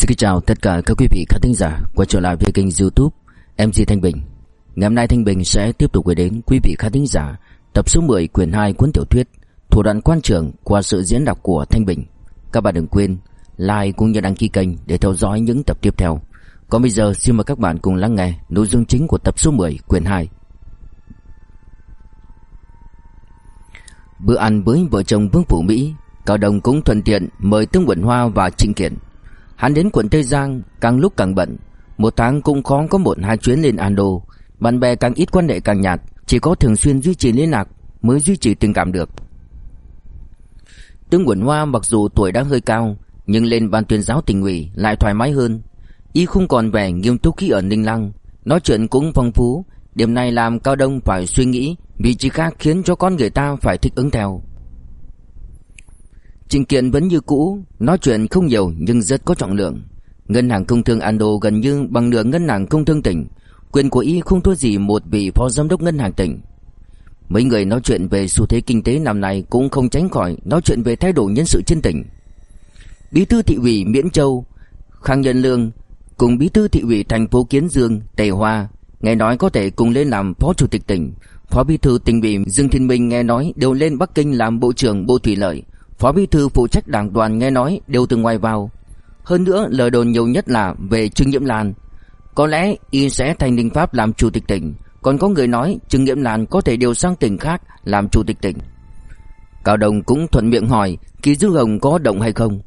Xin chào tất cả các quý vị khán thính giả quay trở lại với kênh youtube MC Thanh Bình. Ngày hôm nay Thanh Bình sẽ tiếp tục gửi đến quý vị khán thính giả tập số 10 quyển 2 cuốn tiểu thuyết Thủ đoạn quan trường qua sự diễn đọc của Thanh Bình. Các bạn đừng quên like cũng như đăng ký kênh để theo dõi những tập tiếp theo. Còn bây giờ, xin mời các bạn cùng lắng nghe nội dung chính của tập số 10 quyển 2 Bữa ăn với vợ chồng Vương Phủ Mỹ, Cao Đồng cũng thuận tiện mời Tương Quận Hoa và Trịnh Kiện. Hắn đến quận Tây Giang, càng lúc càng bận. Một tháng cũng khó có một hai chuyến lên Ando Bạn bè càng ít quan hệ càng nhạt, Chỉ có thường xuyên duy trì liên lạc Mới duy trì tình cảm được. Tương Quẩn Hoa mặc dù tuổi đã hơi cao, Nhưng lên ban tuyên giáo tỉnh ủy lại thoải mái hơn. Y không còn vẻ nghiêm túc khi ở Ninh Lăng. Nói chuyện cũng phong phú, Điểm này làm Cao Đông phải suy nghĩ Vị trí khác khiến cho con người ta phải thích ứng theo. Trình kiện vẫn như cũ, nói chuyện không nhiều nhưng rất có trọng lượng. Ngân hàng công thương Ando gần như bằng nửa ngân hàng công thương tỉnh, quyền của y không thua gì một vị phó giám đốc ngân hàng tỉnh. Mấy người nói chuyện về xu thế kinh tế năm nay cũng không tránh khỏi nói chuyện về thái độ nhân sự trên tỉnh. Bí thư thị ủy Miễn Châu, Khang Nhân Lương cùng bí thư thị ủy thành phố Kiến Dương, Tề Hoa nghe nói có thể cùng lên làm phó chủ tịch tỉnh. Phó bí thư tỉnh ủy Dương Thiên Minh nghe nói đều lên Bắc Kinh làm bộ trưởng Bộ Thủy lợi. Phó bí thư phụ trách đảng đoàn nghe nói đều từ ngoài vào. Hơn nữa lời đồn nhiều nhất là về Trương Nhiễm Lan. Có lẽ y sẽ thành đình Pháp làm chủ tịch tỉnh, còn có người nói Trương Nhiễm Lan có thể điều sang tỉnh khác làm chủ tịch tỉnh. Cao Đồng cũng thuận miệng hỏi Kỳ Dư Hồng có động hay không.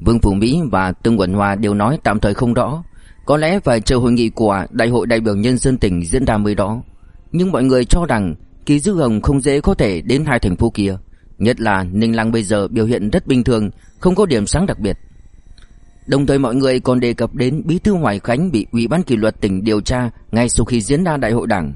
Vương Phủ Mỹ và Tương Quẩn Hòa đều nói tạm thời không rõ. Có lẽ phải chờ hội nghị của Đại hội đại biểu nhân dân tỉnh diễn ra mới đó. Nhưng mọi người cho rằng Kỳ Dư Hồng không dễ có thể đến hai thành phố kia. Nhất là Ninh Lăng bây giờ biểu hiện rất bình thường, không có điểm sáng đặc biệt. Đồng thời mọi người còn đề cập đến Bí thư Hoài Khánh bị Ủy ban kỷ luật tỉnh điều tra ngay sau khi diễn ra đại hội đảng.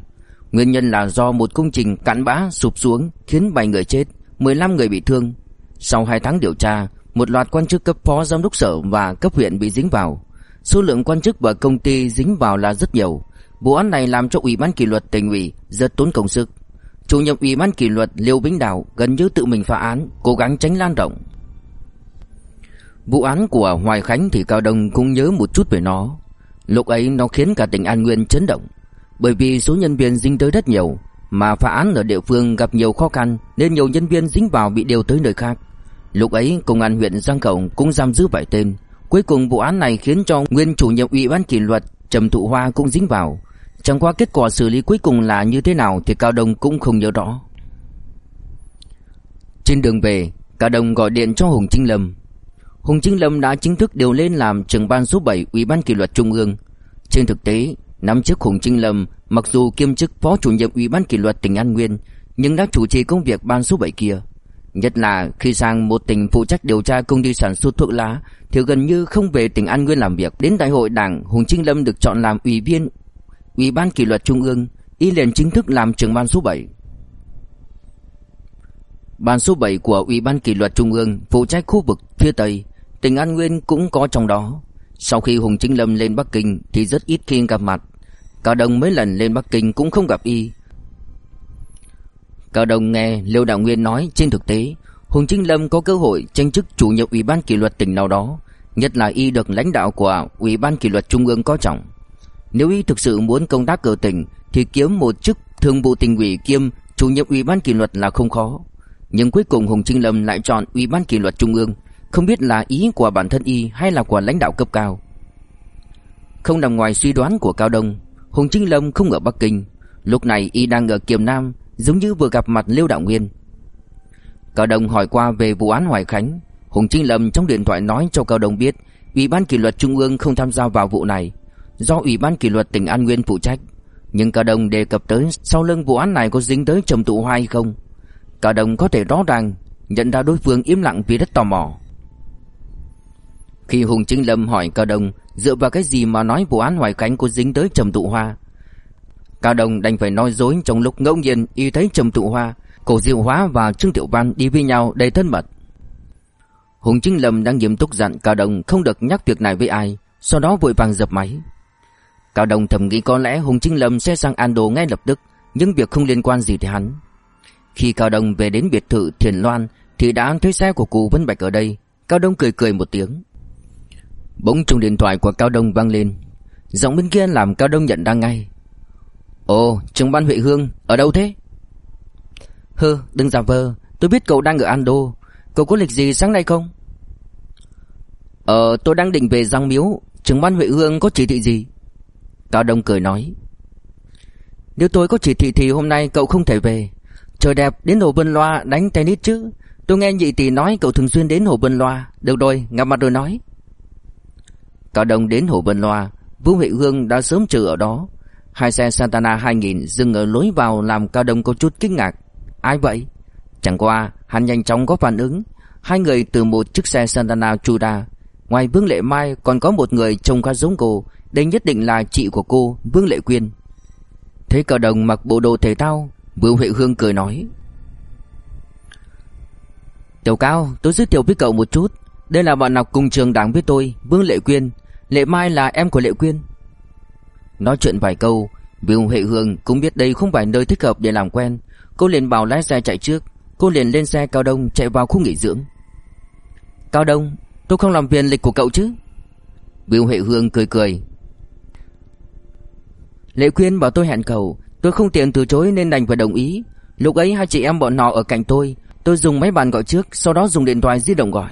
Nguyên nhân là do một công trình cạn bã sụp xuống khiến 7 người chết, 15 người bị thương. Sau 2 tháng điều tra, một loạt quan chức cấp phó giám đốc sở và cấp huyện bị dính vào. Số lượng quan chức và công ty dính vào là rất nhiều. Vụ án này làm cho Ủy ban kỷ luật tỉnh ủy rất tốn công sức. Chủ nhiệm Ủy ban kỷ luật Liêu Vĩnh Đào gần như tự mình phá án, cố gắng tránh lan rộng. Vụ án của Hoài Khánh thì Cao Đông cũng nhớ một chút về nó. Lúc ấy nó khiến cả tỉnh An Nguyên chấn động, bởi vì số nhân viên dính tới rất nhiều, mà phá án ở địa phương gặp nhiều khó khăn nên nhiều nhân viên dính vào bị điều tới nơi khác. Lúc ấy công an huyện Giang Cổng cũng giam giữ vài tên. Cuối cùng vụ án này khiến cho nguyên chủ nhiệm ủy ban kỷ luật Trầm Thụ Hoa cũng dính vào. Chẳng qua kết quả xử lý cuối cùng là như thế nào thì Cao Đông cũng không nhớ rõ. Trên đường về, Cao Đông gọi điện cho Hùng Trinh Lâm. Hùng Trinh Lâm đã chính thức điều lên làm trưởng ban số 7 Ủy ban kỷ luật Trung ương. Trên thực tế, năm trước Hùng Trinh Lâm mặc dù kiêm chức phó chủ nhiệm Ủy ban kỷ luật tỉnh An Nguyên, nhưng đã chủ trì công việc ban số 7 kia. Nhất là khi sang một tỉnh phụ trách điều tra công ty sản xuất thuốc lá thì gần như không về tỉnh An Nguyên làm việc. Đến đại hội đảng, Hùng Trinh Lâm được chọn làm ủy viên Ủy ban kỷ luật Trung ương, y liền chính thức làm trưởng ban số 7. Ban số 7 của Ủy ban kỷ luật Trung ương phụ trách khu vực phía Tây, tỉnh An Nguyên cũng có trong đó. Sau khi Hùng Chính Lâm lên Bắc Kinh thì rất ít khi gặp mặt. Cao Đông mấy lần lên Bắc Kinh cũng không gặp y. Cao Đông nghe Liêu Đạo Nguyên nói trên thực tế, Hùng Chính Lâm có cơ hội tranh chức chủ nhiệm Ủy ban kỷ luật tỉnh nào đó, nhất là y được lãnh đạo của Ủy ban kỷ luật Trung ương có trọng. Nếu y thực sự muốn công tác ở tỉnh thì kiếm một chức thường vụ tỉnh ủy kiêm chủ nhiệm ủy ban kỷ luật là không khó. Nhưng cuối cùng Hùng Trinh Lâm lại chọn ủy ban kỷ luật trung ương, không biết là ý của bản thân y hay là của lãnh đạo cấp cao. Không nằm ngoài suy đoán của Cao Đông, Hùng Trinh Lâm không ở Bắc Kinh, lúc này y đang ở Kiềm Nam, giống như vừa gặp mặt Liêu Đạo Nguyên. Cao Đông hỏi qua về vụ án Hoài Khánh, Hùng Trinh Lâm trong điện thoại nói cho Cao Đông biết, ủy ban kỷ luật trung ương không tham gia vào vụ này, do Ủy ban kỷ luật tỉnh An Nguyên phụ trách. Nhưng Cao Đông đề cập tới sau lưng vụ án này có dính tới Trầm Tụ Hoa hay không. Cao Đông có thể rõ ràng nhận ra đối phương im lặng vì rất tò mò. Khi Hùng Chính Lâm hỏi Cao Đông dựa vào cái gì mà nói vụ án Hoài Khánh có dính tới Trầm Tụ Hoa. Cao Đông đành phải nói dối trong lúc ngẫu nhiên y thấy Trầm Tụ Hoa, Cổ Diệu Hóa và Trương Tiểu Văn đi với nhau đầy thân mật. Hùng Chính Lâm đang nghiêm túc dặn Cao Đông không được nhắc việc này với ai, sau đó vội vàng dập máy. Cao Đông thầm nghĩ có lẽ Hùng Trinh Lâm sẽ sang Ando ngay lập tức, nhưng việc không liên quan gì tới hắn. Khi Cao Đông về đến biệt thự Thiền Loan thì đã thấy xe của cụ Vân Bạch ở đây. Cao Đông cười cười một tiếng. Bỗng chuông điện thoại của Cao Đông vang lên. Giọng bên kia làm Cao Đông nhận ra ngay. Ồ trưởng ban Huệ Hương Ở đâu thế? Hơ đừng giả vờ Tôi biết cậu đang ở Ando. Cậu có lịch gì sáng nay không? Ờ tôi đang định về Giang Miếu. Trưởng ban Huệ Hương có chỉ thị gì? Cao Đông cười nói. Nếu tôi có chỉ thị thì hôm nay cậu không thể về. Trời đẹp đến Hồ Bân Loa đánh tennis chứ. Tôi nghe nhị tỷ nói cậu thường xuyên đến Hồ Bân Loa. Được rồi, gặp mặt rồi nói. Cao Đông đến Hồ Bân Loa, Vũ Huệ Hương đã sớm chờ ở đó. Hai xe Santana 2000 dừng ở lối vào làm Cao Đông có chút kinh ngạc. Ai vậy? Chẳng qua, hắn nhanh chóng có phản ứng. Hai người từ một chiếc xe Santana chui ra Ngoài Vương Lệ Mai, còn có một người trông khá giống cô. Đây nhất định là chị của cô, Vương Lệ Quyên. Thấy Cao Đông mặc bộ đồ thể thao, Vương Huệ Hương cười nói. Tiểu Cao, tôi giới thiệu với cậu một chút. Đây là bạn học cùng trường đảng với tôi, Vương Lệ Quyên. Lệ Mai là em của Lệ Quyên. Nói chuyện vài câu, Vương Huệ Hương cũng biết đây không phải nơi thích hợp để làm quen. Cô liền bảo lái xe chạy trước. Cô liền lên xe Cao Đông chạy vào khu nghỉ dưỡng. Cao Đông Tôi không làm phiền lịch của cậu chứ? Biểu Huệ Hương cười cười. Lệ Quyên bảo tôi hẹn cậu. Tôi không tiện từ chối nên đành phải đồng ý. Lúc ấy hai chị em bọn nọ ở cạnh tôi. Tôi dùng máy bàn gọi trước Sau đó dùng điện thoại di động gọi.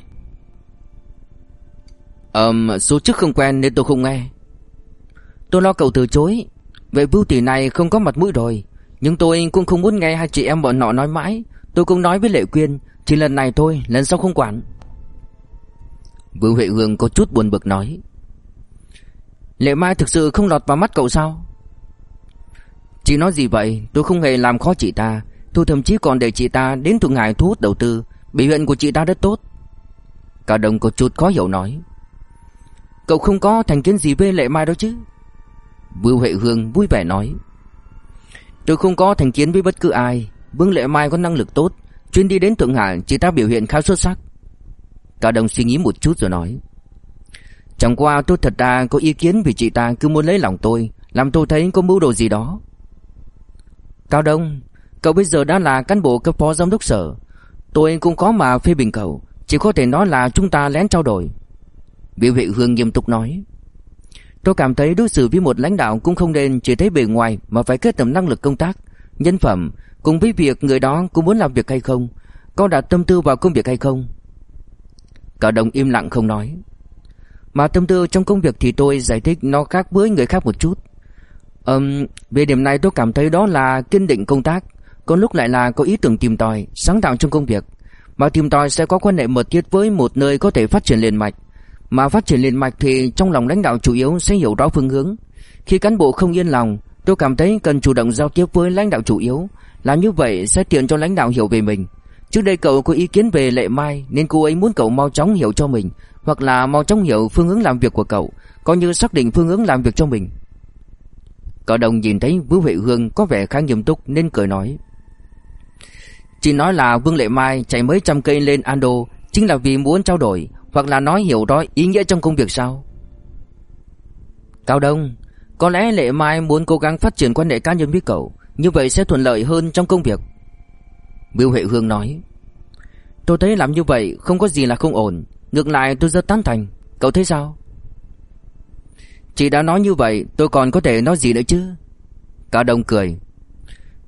Ờm um, số trước không quen nên tôi không nghe. Tôi lo cậu từ chối. Vậy Vưu tỷ này không có mặt mũi rồi. Nhưng tôi cũng không muốn nghe hai chị em bọn nọ nói mãi. Tôi cũng nói với Lệ Quyên Chỉ lần này thôi lần sau không quản. Vương Huệ Hương có chút buồn bực nói. Lệ Mai thực sự không lọt vào mắt cậu sao? Chị nói gì vậy? Tôi không hề làm khó chị ta. Tôi thậm chí còn để chị ta đến Thượng Hải thu hút đầu tư. Biểu hiện của chị ta rất tốt. Cả đồng có chút khó hiểu nói. Cậu không có thành kiến gì với Lệ Mai đâu chứ? Vương Huệ Hương vui vẻ nói. Tôi không có thành kiến với bất cứ ai. Vương Lệ Mai có năng lực tốt. Chuyên đi đến Thượng Hải, Chị ta biểu hiện khá xuất sắc. Cao Đông suy nghĩ một chút rồi nói. Chẳng qua tôi thật ra có ý kiến Vì chị ta cứ muốn lấy lòng tôi Làm tôi thấy có mưu đồ gì đó. Cao Đông Cậu bây giờ đã là cán bộ cấp phó giám đốc sở. Tôi cũng có mà phê bình cậu Chỉ có thể nói là chúng ta lén trao đổi. Biểu vệ Hương nghiêm túc nói. Tôi cảm thấy đối xử với một lãnh đạo cũng không nên chỉ thấy bề ngoài mà phải kết hợp năng lực công tác, nhân phẩm cùng với việc người đó cũng muốn làm việc hay không, có đặt tâm tư vào công việc hay không. Cả đồng im lặng không nói. Mà tâm tư trong công việc thì tôi giải thích nó khác với người khác một chút. Um, về điểm này tôi cảm thấy đó là kiên định công tác, có lúc lại là có ý tưởng tìm tòi, sáng tạo trong công việc. Mà tìm tòi sẽ có quan hệ mật thiết với một nơi có thể phát triển liền mạch. Mà phát triển liền mạch thì trong lòng lãnh đạo chủ yếu sẽ hiểu rõ phương hướng. Khi cán bộ không yên lòng, tôi cảm thấy cần chủ động giao tiếp với lãnh đạo chủ yếu. Làm như vậy sẽ tiện cho lãnh đạo hiểu về mình. Trước đây cậu có ý kiến về Lệ Mai nên cô ấy muốn cậu mau chóng hiểu cho mình, hoặc là mau chóng hiểu phương hướng làm việc của cậu, coi như xác định phương hướng làm việc cho mình. Cậu đồng nhìn thấy Vũ Huệ Hương có vẻ khá nghiêm túc nên cười nói. Chỉ nói là Vương Lệ Mai chạy mấy trăm cây lên Ando chính là vì muốn trao đổi, hoặc là nói hiểu rõ ý nghĩa trong công việc sao Cao Đông Có lẽ Lệ Mai muốn cố gắng phát triển quan hệ cá nhân với cậu Như vậy sẽ thuận lợi hơn trong công việc Bill Huệ Hương nói. Tôi thấy làm như vậy không có gì là không ổn. Ngược lại tôi rất tán thành. Cậu thấy sao? Chị đã nói như vậy, tôi còn có thể nói gì nữa chứ? Cao Đông cười.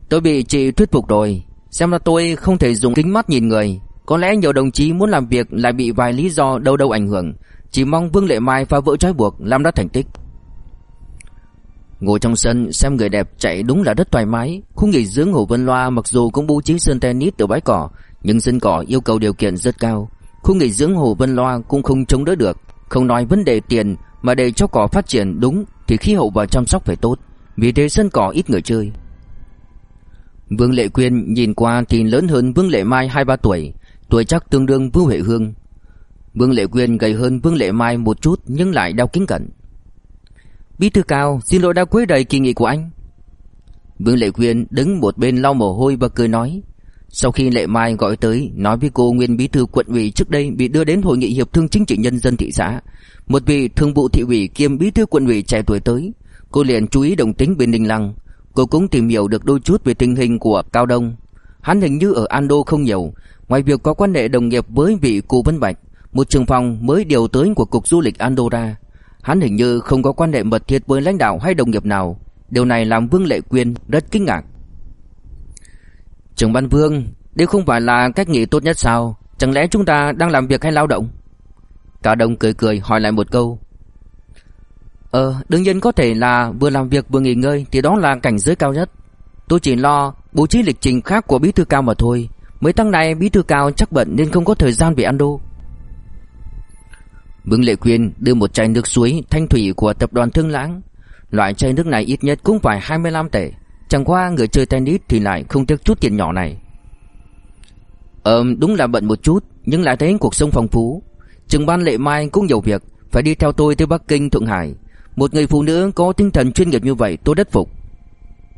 Tôi bị chị thuyết phục rồi. Xem ra tôi không thể dùng kính mắt nhìn người. Có lẽ nhiều đồng chí muốn làm việc lại bị vài lý do đâu đâu ảnh hưởng. Chỉ mong Vương Lệ Mai phá vỡ trói buộc, Làm ra thành tích. Ngồi trong sân, xem người đẹp chạy đúng là rất thoải mái. Khu nghỉ dưỡng Hồ Vân Loa mặc dù cũng bố trí sân tennis từ bãi cỏ, Nhưng sân cỏ yêu cầu điều kiện rất cao. Khu nghỉ dưỡng Hồ Vân Loa cũng không chống đỡ được. Không nói vấn đề tiền, Mà để cho cỏ phát triển đúng, Thì khí hậu và chăm sóc phải tốt. Vì thế sân cỏ ít người chơi. Vương Lệ Quyên nhìn qua thì lớn hơn Vương Lệ Mai 2-3 tuổi. Tuổi chắc tương đương Vương Huệ Hương. Vương Lệ Quyên gầy hơn Vương Lệ Mai một chút, Nhưng lại đau kính cận Bí thư cao xin lỗi đã quấy rầy kỳ nghị của anh. Vương Lệ Quyên đứng một bên lau mồ hôi và cười nói Sau khi Lệ Mai gọi tới Nói với cô nguyên bí thư quận ủy trước đây Bị đưa đến hội nghị hiệp thương chính trị nhân dân thị xã. Một vị thường vụ thị ủy kiêm bí thư quận ủy trẻ tuổi tới Cô liền chú ý đồng tính bên Ninh Lăng. Cô cũng tìm hiểu được đôi chút về tình hình của Cao Đông. Hắn hình như ở Ando không nhiều Ngoài việc có quan hệ đồng nghiệp với vị cụ Vân Bạch, một trường phòng mới điều tới của cục du lịch Andorra. Hắn hình như không có quan hệ mật thiết với lãnh đạo hay đồng nghiệp nào. Điều này làm Vương Lệ Quyên rất kinh ngạc. Trưởng ban Vương, đây không phải là cách nghĩ tốt nhất sao? Chẳng lẽ chúng ta đang làm việc hay lao động? cả đồng cười cười hỏi lại một câu. Ờ, đương nhiên có thể là vừa làm việc vừa nghỉ ngơi thì đó là cảnh giới cao nhất. Tôi chỉ lo bố trí lịch trình khác của bí thư cao mà thôi. Mấy tháng này bí thư cao chắc bận nên không có thời gian về ăn đô. Vương Lệ Quyên đưa một chai nước suối thanh thủy của tập đoàn Thương Lãng. Loại chai nước này ít nhất cũng phải 25 tệ. Chẳng qua người chơi tennis thì lại không tiếc chút tiền nhỏ này. Ờ, đúng là bận một chút, nhưng lại thấy cuộc sống phong phú. Trường ban Lệ Mai cũng nhiều việc, phải đi theo tôi tới Bắc Kinh, Thượng Hải. Một người phụ nữ có tinh thần chuyên nghiệp như vậy tôi đất phục.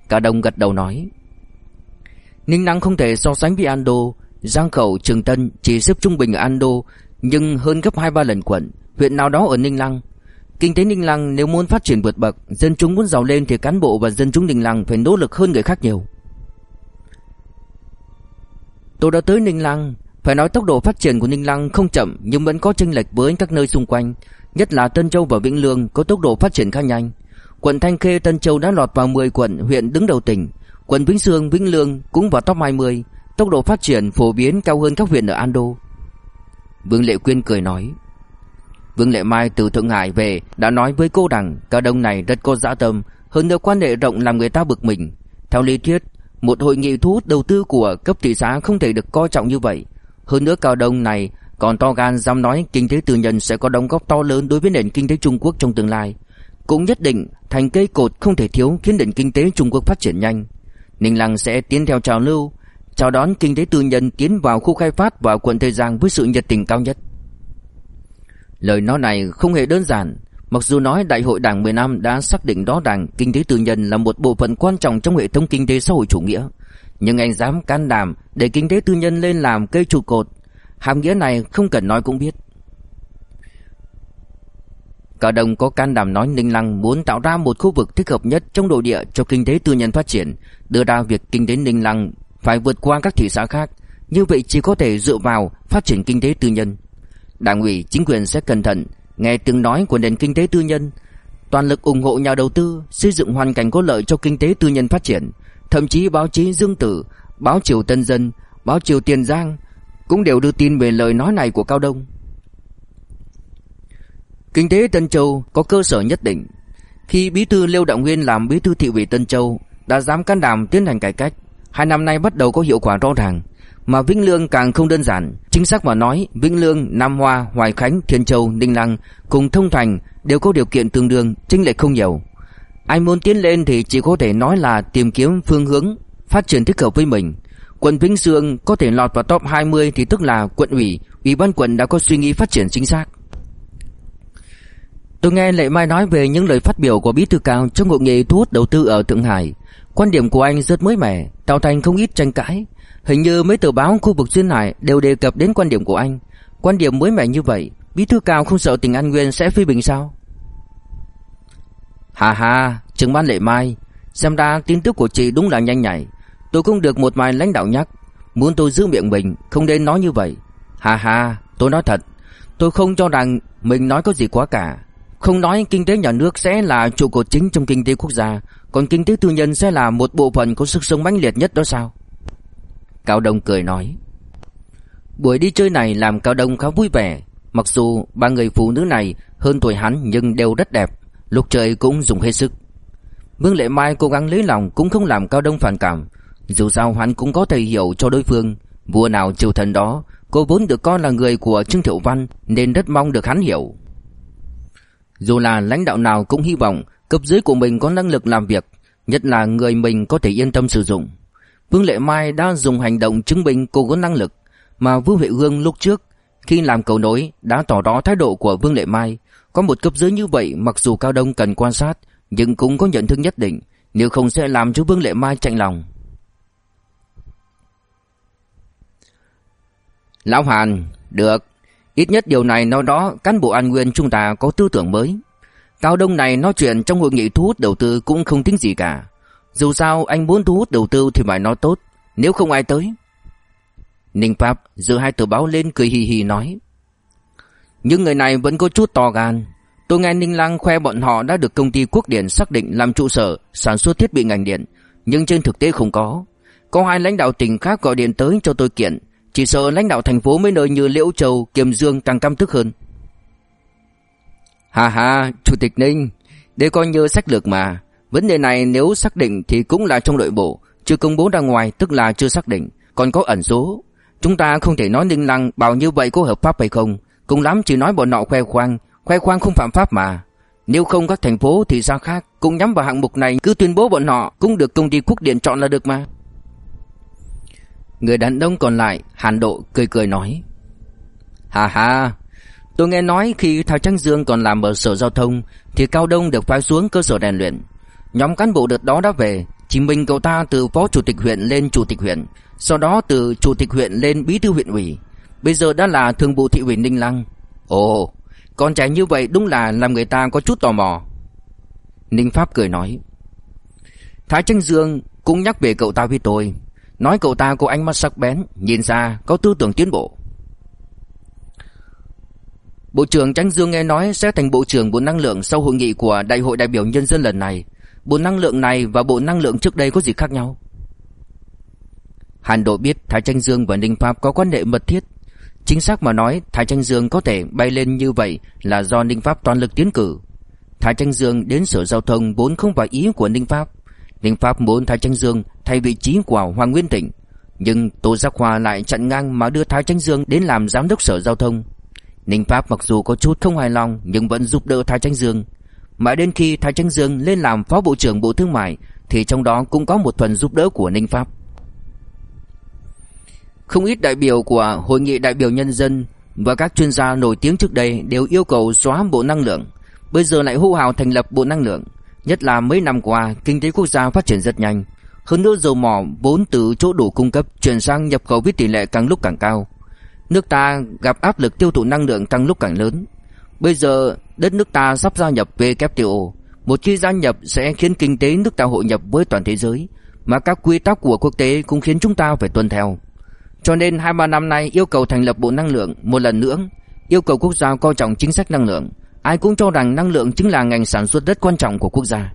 Cả đồng gật đầu nói. Ninh năng không thể so sánh với Ando, Giang Khẩu, Trường Tân chỉ xếp trung bình ở Ando, nhưng hơn gấp 2-3 lần quận, huyện nào đó ở Ninh Lăng. Kinh tế Ninh Lăng nếu muốn phát triển vượt bậc, dân chúng muốn giàu lên thì cán bộ và dân chúng Ninh Lăng phải nỗ lực hơn người khác nhiều. Tôi đã tới Ninh Lăng, phải nói tốc độ phát triển của Ninh Lăng không chậm nhưng vẫn có chênh lệch với các nơi xung quanh, nhất là Tân Châu và Vĩnh Lương có tốc độ phát triển khá nhanh. Quận Thanh Khê, Tân Châu đã lọt vào 10 quận huyện đứng đầu tỉnh, quận Vĩnh Sương, Vĩnh Lương cũng vào top 20, tốc độ phát triển phổ biến cao hơn các huyện ở Ando. Vương Lệ Quyên cười nói. Vương Lệ Mai từ Thượng Hải về đã nói với cô rằng cao đông này rất có dã tâm, hơn nữa quan hệ rộng làm người ta bực mình. Theo lý thuyết, một hội nghị thu hút đầu tư của cấp thị xã không thể được coi trọng như vậy. Hơn nữa cao đông này còn to gan dám nói kinh tế tư nhân sẽ có đóng góp to lớn đối với nền kinh tế Trung Quốc trong tương lai. Cũng nhất định thành cây cột không thể thiếu khiến nền kinh tế Trung Quốc phát triển nhanh. Ninh Lăng sẽ tiến theo trào lưu, chào đón kinh tế tư nhân tiến vào khu khai phát và quận Tây Giang với sự nhiệt tình cao nhất. Lời nói này không hề đơn giản, mặc dù nói Đại hội Đảng 10 năm đã xác định đó rằng kinh tế tư nhân là một bộ phận quan trọng trong hệ thống kinh tế xã hội chủ nghĩa, nhưng anh dám can đảm để kinh tế tư nhân lên làm cây trụ cột, hàm nghĩa này không cần nói cũng biết. Cả đồng có can đảm nói Ninh Lăng muốn tạo ra một khu vực thích hợp nhất trong nội địa cho kinh tế tư nhân phát triển, đưa ra việc kinh tế Ninh Lăng phải vượt qua các thị xã khác, như vậy chỉ có thể dựa vào phát triển kinh tế tư nhân. Đảng ủy chính quyền sẽ cẩn thận nghe tiếng nói của nền kinh tế tư nhân, toàn lực ủng hộ nhà đầu tư, xây dựng hoàn cảnh có lợi cho kinh tế tư nhân phát triển, thậm chí báo chí Dương Tử, báo Triều Tân Dân, báo Triều Tiền Giang cũng đều đưa tin về lời nói này của Cao Đông. Kinh tế Tân Châu có cơ sở nhất định. Khi Bí thư Liêu Đạo Nguyên làm Bí thư thị ủy Tân Châu, đã dám can đảm tiến hành cải cách, hai năm nay bắt đầu có hiệu quả rõ ràng. Mà Vĩnh Lương càng không đơn giản, chính xác mà nói, Vĩnh Lương, Nam Hoa, Hoài Khánh, Thiên Châu, Ninh Lăng cùng Thông Thành đều có điều kiện tương đương, chênh lệch không nhiều. Ai muốn tiến lên thì chỉ có thể nói là tìm kiếm phương hướng phát triển thích hợp với mình. Quận Vĩnh Sương có thể lọt vào top 20 thì tức là quận ủy, ủy ban quận đã có suy nghĩ phát triển chính xác. Tôi nghe Lệ Mai nói về những lời phát biểu của Bí thư Cao trong hội nghị thu hút đầu tư ở Thượng Hải. Quan điểm của anh rất mới mẻ, tạo thành không ít tranh cãi. Hình như mấy tờ báo khu vực duyên hải đều đề cập đến quan điểm của anh. Quan điểm mới mẻ như vậy, Bí thư Cao không sợ tỉnh An Nguyên sẽ phê bình sao? Hà hà, trưởng ban Lệ Mai, xem ra tin tức của chị đúng là nhanh nhạy. Tôi cũng được một vài lãnh đạo nhắc, muốn tôi giữ miệng mình, không nên nói như vậy. Hà hà, tôi nói thật, tôi không cho rằng mình nói có gì quá cả. Không nói kinh tế nhà nước sẽ là trụ cột chính trong kinh tế quốc gia, còn kinh tế tư nhân sẽ là một bộ phận có sức sống mãnh liệt nhất đó sao? Cao Đông cười nói. Buổi đi chơi này làm Cao Đông khá vui vẻ, mặc dù ba người phụ nữ này hơn tuổi hắn nhưng đều rất đẹp, lúc trời cũng dùng hết sức. Vương Lệ Mai cố gắng lấy lòng cũng không làm Cao Đông phản cảm, dù sao hắn cũng có thể hiểu cho đối phương, vua nào triều thần đó, cô vốn được coi là người của Trương Thiệu Văn nên rất mong được hắn hiểu. Dù là lãnh đạo nào cũng hy vọng cấp dưới của mình có năng lực làm việc, nhất là người mình có thể yên tâm sử dụng. Vương Lệ Mai đã dùng hành động chứng minh cô có năng lực, mà Vương Huệ Hương lúc trước khi làm cầu nối đã tỏ rõ thái độ của Vương Lệ Mai. Có một cấp dưới như vậy mặc dù Cao Đông cần quan sát, nhưng cũng có nhận thức nhất định, nếu không sẽ làm cho Vương Lệ Mai chạnh lòng. Lão Hàn, được, Ít nhất điều này nói đó cán bộ an nguyên chúng ta có tư tưởng mới. Cao Đông này nói chuyện trong hội nghị thu hút đầu tư cũng không tính gì cả. Dù sao anh muốn thu hút đầu tư thì phải nói tốt, nếu không ai tới. Ninh Pháp giơ hai tờ báo lên cười hì hì nói. Nhưng người này vẫn có chút to gan Tôi nghe Ninh Lăng khoe bọn họ đã được công ty Quốc Điện xác định làm trụ sở sản xuất thiết bị ngành điện, nhưng trên thực tế không có. Có hai lãnh đạo tỉnh khác gọi điện tới cho tôi kiện, chỉ sợ lãnh đạo thành phố mấy nơi như Liễu Châu, Kiềm Dương càng căm tức hơn. Hà hà, Chủ tịch Ninh, đây coi như sách lược mà. Vấn đề này nếu xác định thì cũng là trong nội bộ, chưa công bố ra ngoài tức là chưa xác định, còn có ẩn số. Chúng ta không thể nói Ninh Lăng bảo như vậy có hợp pháp hay không, cùng lắm chỉ nói bọn nọ khoe khoang, khoe khoang không phạm pháp mà. Nếu không các thành phố thì sao khác cũng nhắm vào hạng mục này cứ tuyên bố bọn họ cũng được công ty quốc điện chọn là được mà. Người đàn ông còn lại, Hàn Độ cười cười nói. Hà hà, tôi nghe nói khi Thảo trăng Dương còn làm ở sở giao thông thì Cao Đông được phái xuống cơ sở rèn luyện. Nhóm cán bộ đợt đó đã về, chỉ mình cậu ta từ phó chủ tịch huyện lên chủ tịch huyện, sau đó từ chủ tịch huyện lên bí thư huyện ủy. Bây giờ đã là thường vụ thị ủy Ninh Lăng. Ồ, con trai như vậy đúng là làm người ta có chút tò mò. Ninh Pháp cười nói. Thái Tranh Dương cũng nhắc về cậu ta với tôi. Nói cậu ta có ánh mắt sắc bén, nhìn ra có tư tưởng tiến bộ. Bộ trưởng Tranh Dương nghe nói sẽ thành Bộ trưởng Bộ Năng lượng sau hội nghị của Đại hội đại biểu nhân dân lần này. Bộ năng lượng này và bộ năng lượng trước đây có gì khác nhau? Hàn Độ biết Thái Tranh Dương và Ninh Pháp có quan hệ mật thiết. Chính xác mà nói, Thái Tranh Dương có thể bay lên như vậy là do Ninh Pháp toàn lực tiến cử. Thái Tranh Dương đến sở giao thông vốn không phải ý của Ninh Pháp. Ninh Pháp muốn Thái Tranh Dương thay vị trí của Hoàng Nguyên Tỉnh. Nhưng Tô Giác Hoa lại chặn ngang mà đưa Thái Tranh Dương đến làm giám đốc sở giao thông. Ninh Pháp mặc dù có chút không hài lòng nhưng vẫn giúp đỡ Thái Tranh Dương. Mãi đến khi Thái Tranh Dương lên làm phó bộ trưởng Bộ Thương mại thì trong đó cũng có một phần giúp đỡ của Ninh Pháp. Không ít đại biểu của Hội nghị đại biểu nhân dân và các chuyên gia nổi tiếng trước đây đều yêu cầu xóa Bộ Năng lượng. Bây giờ lại hô hào thành lập Bộ Năng lượng. Nhất là mấy năm qua, kinh tế quốc gia phát triển rất nhanh. Hơn nữa dầu mỏ vốn từ chỗ đủ cung cấp chuyển sang nhập khẩu với tỷ lệ càng lúc càng cao. Nước ta gặp áp lực tiêu thụ năng lượng càng lúc càng lớn. Bây giờ đất nước ta sắp gia nhập WTO. Một khi gia nhập sẽ khiến kinh tế nước ta hội nhập với toàn thế giới, mà các quy tắc của quốc tế cũng khiến chúng ta phải tuân theo. Cho nên 2-3 năm nay yêu cầu thành lập Bộ Năng lượng một lần nữa, yêu cầu quốc gia coi trọng chính sách năng lượng. Ai cũng cho rằng năng lượng chính là ngành sản xuất rất quan trọng của quốc gia.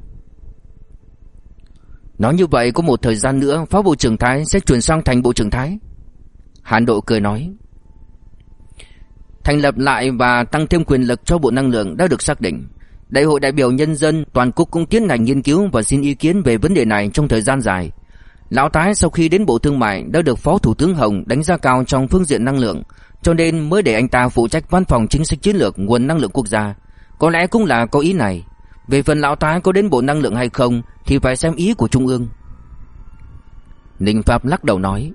Nói như vậy có một thời gian nữa Phó Bộ trưởng Thái sẽ chuyển sang thành Bộ trưởng Thái. Hàn Độ cười nói. Thành lập lại và tăng thêm quyền lực cho Bộ Năng lượng đã được xác định. Đại hội đại biểu nhân dân toàn quốc cũng tiến hành nghiên cứu và xin ý kiến về vấn đề này trong thời gian dài. Lão Tái sau khi đến Bộ Thương mại đã được Phó Thủ tướng Hồng đánh giá cao trong phương diện năng lượng, cho nên mới để anh ta phụ trách văn phòng chính sách chiến lược nguồn năng lượng quốc gia. Có lẽ cũng là có ý này. Về phần Lão Tái có đến Bộ Năng lượng hay không thì phải xem ý của Trung ương. Ninh Pháp lắc đầu nói.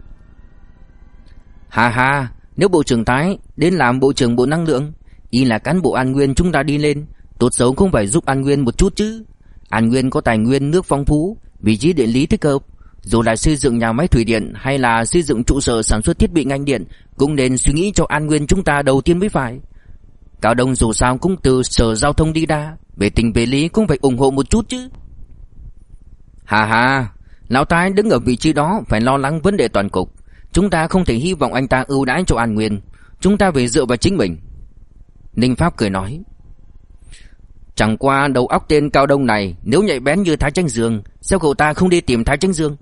Hà hà, nếu Bộ trưởng Tái đến làm Bộ trưởng Bộ Năng lượng, y là cán bộ An Nguyên chúng ta đi lên, tốt xấu không phải giúp An Nguyên một chút chứ. An Nguyên có tài nguyên nước phong phú, vị trí địa lý thích hợp, dù là xây dựng nhà máy thủy điện hay là xây dựng trụ sở sản xuất thiết bị ngành điện cũng nên suy nghĩ cho An Nguyên chúng ta đầu tiên mới phải. Cao Đông dù sao cũng từ sở giao thông đi ra, về tình về lý cũng phải ủng hộ một chút chứ. Hà hà, lão tái đứng ở vị trí đó phải lo lắng vấn đề toàn cục. Chúng ta không thể hy vọng anh ta ưu đãi cho An Nguyên, chúng ta phải dựa vào chính mình. Ninh Pháp cười nói. Chẳng qua đầu óc tên Cao Đông này nếu nhạy bén như Thái Tranh Dương, sao cậu ta không đi tìm Thái Tranh Dương?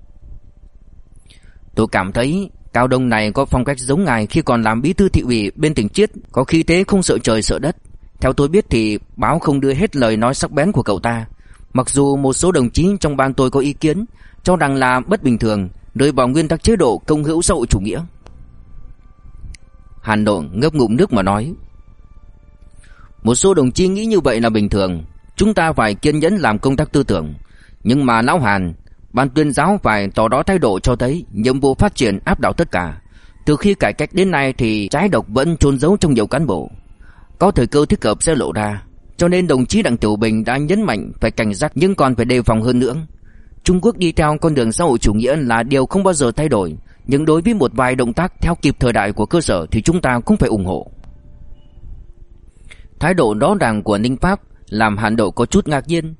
Tôi cảm thấy Cao Đông này có phong cách giống ngài khi còn làm bí thư thị ủy bên tỉnh Chiết, có khí thế không sợ trời sợ đất. Theo tôi biết thì báo không đưa hết lời nói sắc bén của cậu ta. Mặc dù một số đồng chí trong ban tôi có ý kiến, cho rằng là bất bình thường, rơi vào nguyên tắc chế độ công hữu xã hội chủ nghĩa. Hàn Độ ngấp ngụm nước mà nói. Một số đồng chí nghĩ như vậy là bình thường, chúng ta phải kiên nhẫn làm công tác tư tưởng. Nhưng mà lão Hàn, Ban tuyên giáo phải tỏ đó thái độ cho thấy nhiệm vụ phát triển áp đảo tất cả. Từ khi cải cách đến nay thì trái độc vẫn trôn giấu trong nhiều cán bộ. Có thời cơ thích hợp sẽ lộ ra. Cho nên đồng chí Đặng Tiểu Bình đã nhấn mạnh phải cảnh giác nhưng còn phải đề phòng hơn nữa. Trung Quốc đi theo con đường xã hội chủ nghĩa là điều không bao giờ thay đổi. Nhưng đối với một vài động tác theo kịp thời đại của cơ sở thì chúng ta cũng phải ủng hộ. Thái độ đó ràng của Ninh Pháp làm Hàn Độ có chút ngạc nhiên.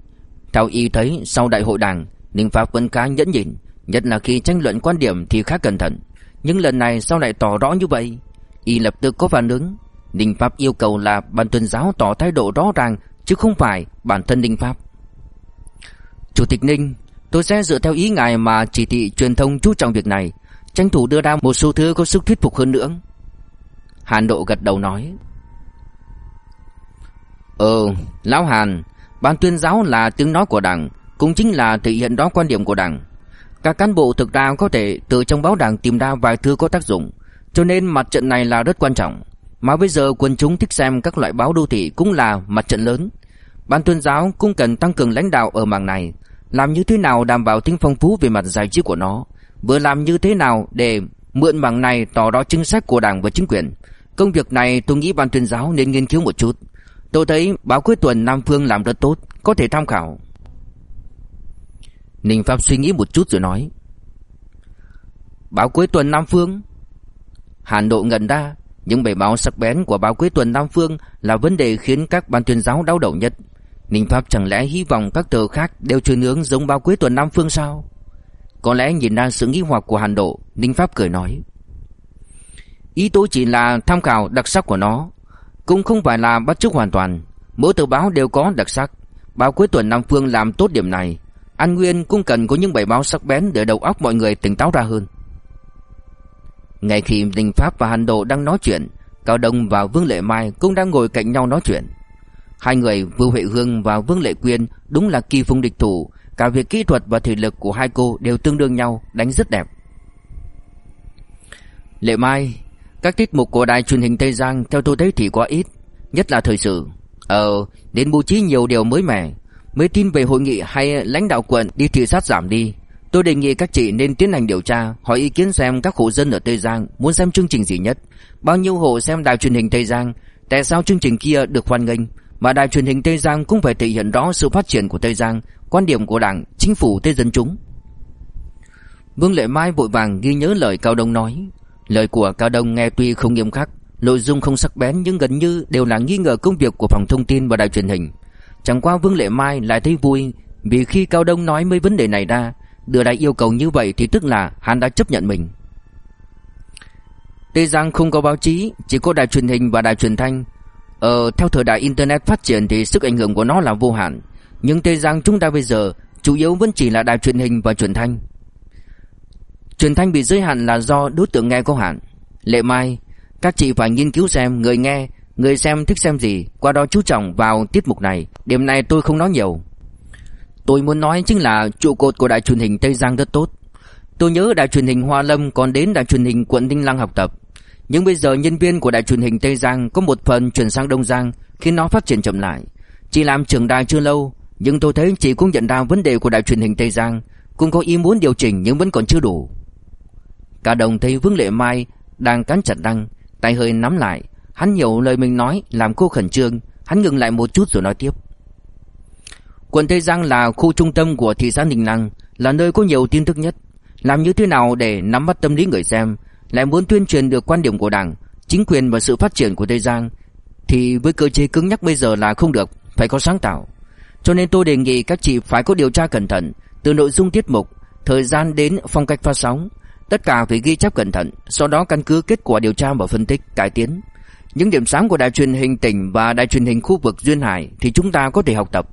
Theo y thấy sau đại hội đảng Ninh Pháp vẫn khá nhẫn nhịn, nhất là khi tranh luận quan điểm thì khá cẩn thận. Nhưng lần này sao lại tỏ rõ như vậy? Y lập tức có phản ứng. Ninh Pháp yêu cầu là ban tuyên giáo tỏ thái độ rõ ràng chứ không phải bản thân Ninh Pháp. Chủ tịch Ninh, tôi sẽ dựa theo ý ngài mà chỉ thị truyền thông chú trọng việc này, tranh thủ đưa ra một số thứ có sức thuyết phục hơn nữa. Hàn Độ gật đầu nói. Ờ, Lão Hàn, ban tuyên giáo là tiếng nói của đảng, cũng chính là thể hiện đó quan điểm của đảng. Các cán bộ thực ra có thể từ trong báo đảng tìm ra vài thứ có tác dụng, cho nên mặt trận này là rất quan trọng. Mà bây giờ quần chúng thích xem các loại báo đô thị cũng là mặt trận lớn. Ban tuyên giáo cũng cần tăng cường lãnh đạo ở mảng này, làm như thế nào đảm bảo tính phong phú về mặt giải trí của nó, vừa làm như thế nào để mượn bằng này tỏ rõ chính sách của đảng và chính quyền. Công việc này tôi nghĩ ban tuyên giáo nên nghiên cứu một chút. Tôi thấy báo cuối tuần Nam Phương làm rất tốt, có thể tham khảo. Ninh Pháp suy nghĩ một chút rồi nói. Báo cuối tuần Nam Phương? Hàn Độ ngần ra, những bài báo sắc bén của báo cuối tuần Nam Phương là vấn đề khiến các ban tuyên giáo đau đầu nhất. Ninh Pháp chẳng lẽ hy vọng các tờ khác đều truyền hướng giống báo cuối tuần Nam Phương sao? Có lẽ nhìn ra sự nghi hoặc của Hàn Độ, Ninh Pháp cười nói. Ý tôi chỉ là tham khảo đặc sắc của nó, cũng không phải là bắt chước hoàn toàn. Mỗi tờ báo đều có đặc sắc. Báo cuối tuần Nam Phương làm tốt điểm này. An Nguyên cũng cần có những bài báo sắc bén để đầu óc mọi người tỉnh táo ra hơn. Ngay khi Ninh Pháp và Hàn Độ đang nói chuyện, Cao Đông và Vương Lệ Mai cũng đang ngồi cạnh nhau nói chuyện. Hai người Vưu Huệ Hương và Vương Lệ Quyên đúng là kỳ phung địch thủ, cả việc kỹ thuật và thể lực của hai cô đều tương đương nhau, đánh rất đẹp. Lệ Mai, các tiết mục của đài truyền hình Tây Giang theo tôi thấy thì quá ít, nhất là thời sự. Ờ, đến bố trí nhiều điều mới mẻ. Mới tin về hội nghị hay lãnh đạo quận đi thị sát giảm đi. Tôi đề nghị các chị nên tiến hành điều tra, hỏi ý kiến xem các hộ dân ở Tây Giang muốn xem chương trình gì nhất. Bao nhiêu hộ xem đài truyền hình Tây Giang, tại sao chương trình kia được hoan nghênh, mà đài truyền hình Tây Giang cũng phải thể hiện rõ sự phát triển của Tây Giang, quan điểm của Đảng, chính phủ Tây dân chúng. Vương Lệ Mai vội vàng ghi nhớ lời Cao Đông nói. Lời của Cao Đông nghe tuy không nghiêm khắc, nội dung không sắc bén nhưng gần như đều là nghi ngờ công việc của phòng thông tin và đài truyền hình. Chẳng qua Vương Lệ Mai lại thấy vui vì khi Cao Đông nói mấy vấn đề này ra, đưa ra yêu cầu như vậy thì tức là hắn đã chấp nhận mình. Tây Giang không có báo chí, chỉ có đài truyền hình và đài truyền thanh. Ờ, theo thời đại Internet phát triển thì sức ảnh hưởng của nó là vô hạn. Nhưng Tây Giang chúng ta bây giờ chủ yếu vẫn chỉ là đài truyền hình và truyền thanh. Truyền thanh bị giới hạn là do đối tượng nghe có hạn. Lệ Mai, các chị phải nghiên cứu xem người nghe, người xem thích xem gì, qua đó chú trọng vào tiết mục này. Điểm này tôi không nói nhiều. Tôi muốn nói chính là trụ cột của đài truyền hình Tây Giang rất tốt. Tôi nhớ đài truyền hình Hoa Lâm còn đến đài truyền hình quận ninh Lăng học tập. Nhưng bây giờ nhân viên của đài truyền hình Tây Giang có một phần chuyển sang Đông Giang khiến nó phát triển chậm lại. Chỉ làm trưởng đài chưa lâu, nhưng tôi thấy chị cũng nhận ra vấn đề của đài truyền hình Tây Giang, cũng có ý muốn điều chỉnh nhưng vẫn còn chưa đủ. Cả đồng thấy Vương Lệ Mai đang cắn chặt răng, tay hơi nắm lại, hắn hiểu lời mình nói làm cô khẩn trương, hắn ngừng lại một chút rồi nói tiếp. Quận Tây Giang là khu trung tâm của thị xã Ninh Lăng, là nơi có nhiều tin tức nhất. Làm như thế nào để nắm bắt tâm lý người xem, lại muốn tuyên truyền được quan điểm của Đảng, chính quyền và sự phát triển của Tây Giang, thì với cơ chế cứng nhắc bây giờ là không được, phải có sáng tạo. Cho nên tôi đề nghị các chị phải có điều tra cẩn thận, từ nội dung tiết mục, thời gian đến phong cách phát sóng, tất cả phải ghi chép cẩn thận, sau đó căn cứ kết quả điều tra và phân tích, cải tiến. Những điểm sáng của đài truyền hình tỉnh và đài truyền hình khu vực duyên hải thì chúng ta có thể học tập.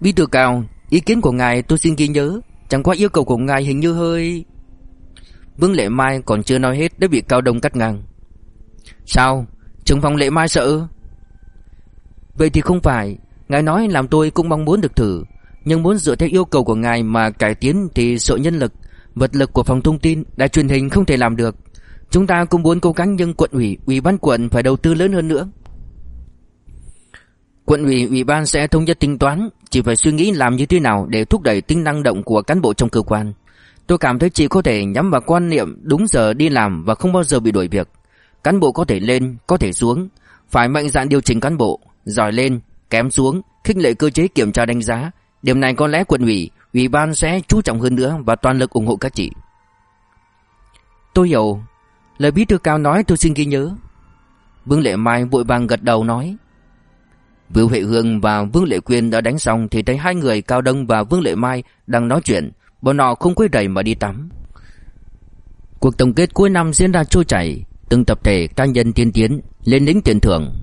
Bí thư cao, ý kiến của ngài tôi xin ghi nhớ, chẳng qua yêu cầu của ngài hình như hơi... Vương Lệ Mai còn chưa nói hết đã bị Cao Đông cắt ngang. Sao? Trưởng phòng Lệ Mai sợ? Vậy thì không phải, ngài nói làm tôi cũng mong muốn được thử, nhưng muốn dựa theo yêu cầu của ngài mà cải tiến thì sợ nhân lực, vật lực của phòng thông tin, đài truyền hình không thể làm được. Chúng ta cũng muốn cố gắng nhưng quận ủy, ủy ban quận phải đầu tư lớn hơn nữa. Quận ủy, ủy ban sẽ thống nhất tính toán, chỉ phải suy nghĩ làm như thế nào để thúc đẩy tính năng động của cán bộ trong cơ quan. Tôi cảm thấy chị có thể nhắm vào quan niệm đúng giờ đi làm và không bao giờ bị đuổi việc. Cán bộ có thể lên, có thể xuống, phải mạnh dạn điều chỉnh cán bộ, giỏi lên, kém xuống, khích lệ cơ chế kiểm tra đánh giá. Điểm này có lẽ quận ủy, ủy ban sẽ chú trọng hơn nữa và toàn lực ủng hộ các chị. Tôi hiểu, lời bí thư cao nói tôi xin ghi nhớ. Vương Lệ Mai vội vàng gật đầu nói. Vưu Huệ Hương và Vương Lệ Quyên đã đánh xong thì thấy hai người Cao Đông và Vương Lệ Mai đang nói chuyện, bọn họ không quấy rầy mà đi tắm. Cuộc tổng kết cuối năm diễn ra trôi chảy, từng tập thể cá nhân tiên tiến lên lĩnh tiền thưởng.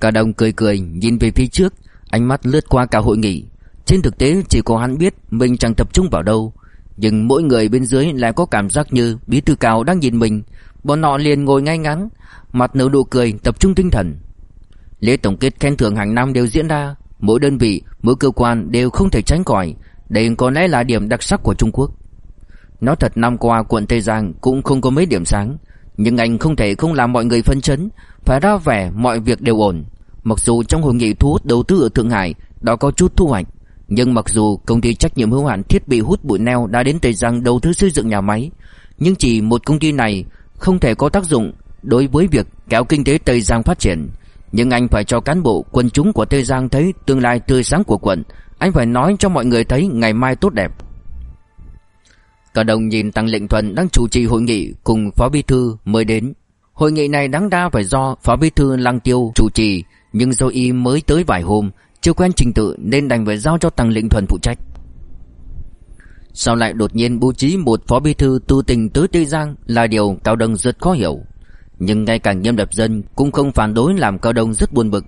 Cả đồng cười cười nhìn về phía trước, ánh mắt lướt qua cả hội nghị. Trên thực tế chỉ có hắn biết mình chẳng tập trung vào đâu, nhưng mỗi người bên dưới lại có cảm giác như bí thư cao đang nhìn mình, bọn họ liền ngồi ngay ngắn, mặt nở nụ cười, tập trung tinh thần. Lễ tổng kết khen thưởng hàng năm đều diễn ra, mỗi đơn vị, mỗi cơ quan đều không thể tránh khỏi, đây có lẽ là điểm đặc sắc của Trung Quốc. Nói thật năm qua quận Tây Giang cũng không có mấy điểm sáng, nhưng anh không thể không làm mọi người phân chấn, phải ra vẻ mọi việc đều ổn. Mặc dù trong hội nghị thu hút đầu tư ở Thượng Hải đã có chút thu hoạch, nhưng mặc dù công ty trách nhiệm hữu hạn thiết bị hút bụi neo đã đến Tây Giang đầu tư xây dựng nhà máy, nhưng chỉ một công ty này không thể có tác dụng đối với việc kéo kinh tế Tây Giang phát triển. Nhưng anh phải cho cán bộ quân chúng của Tây Giang thấy tương lai tươi sáng của quận, anh phải nói cho mọi người thấy ngày mai tốt đẹp. Cả đồng nhìn Tăng Lệnh Thuần đang chủ trì hội nghị cùng Phó Bí Thư mới đến. Hội nghị này đáng đa phải do Phó Bí Thư Lăng Tiêu chủ trì, nhưng do y mới tới vài hôm, chưa quen trình tự nên đành phải giao cho Tăng Lệnh Thuần phụ trách. Sao lại đột nhiên bố trí một Phó Bí Thư tu tình tới Tây Giang là điều Cao Đông rất khó hiểu. Nhưng ngay cả nghiêm lập dân cũng không phản đối làm Cao Đông rất buồn bực.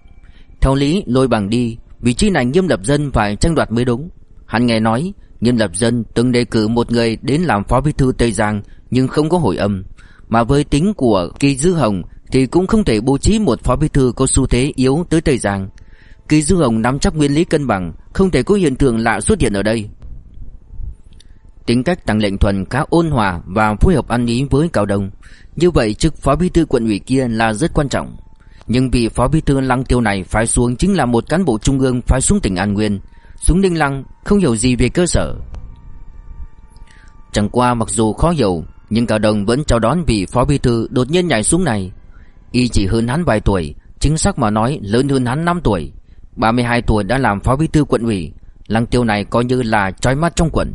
Theo lý lôi bằng đi, vị trí này nghiêm lập dân phải tranh đoạt mới đúng. Hắn nghe nói Nghiêm lập dân từng đề cử một người đến làm phó bí thư Tây Giang nhưng không có hồi âm. Mà với tính của Kỳ Dư Hồng thì cũng không thể bố trí một phó bí thư có xu thế yếu tới Tây Giang. Kỳ Dư Hồng nắm chắc nguyên lý cân bằng, không thể có hiện tượng lạ xuất hiện ở đây. Tính cách Tăng Lệnh Thuần khá ôn hòa và phối hợp ăn ý với Cao Đông. Như vậy chức phó bí thư quận ủy kia là rất quan trọng. Nhưng vị phó bí thư Lăng Tiêu này phái xuống chính là một cán bộ trung ương phái xuống tỉnh An Nguyên, xuống Ninh Lăng không hiểu gì về cơ sở. Chẳng qua mặc dù khó hiểu Nhưng cả Đồng vẫn chào đón vị phó bí thư đột nhiên nhảy xuống này. Y chỉ hơn hắn vài tuổi Chính xác mà nói lớn hơn hắn 5 tuổi. 32 tuổi đã làm phó bí thư quận ủy Lăng tiêu này coi như là trói mắt trong quận.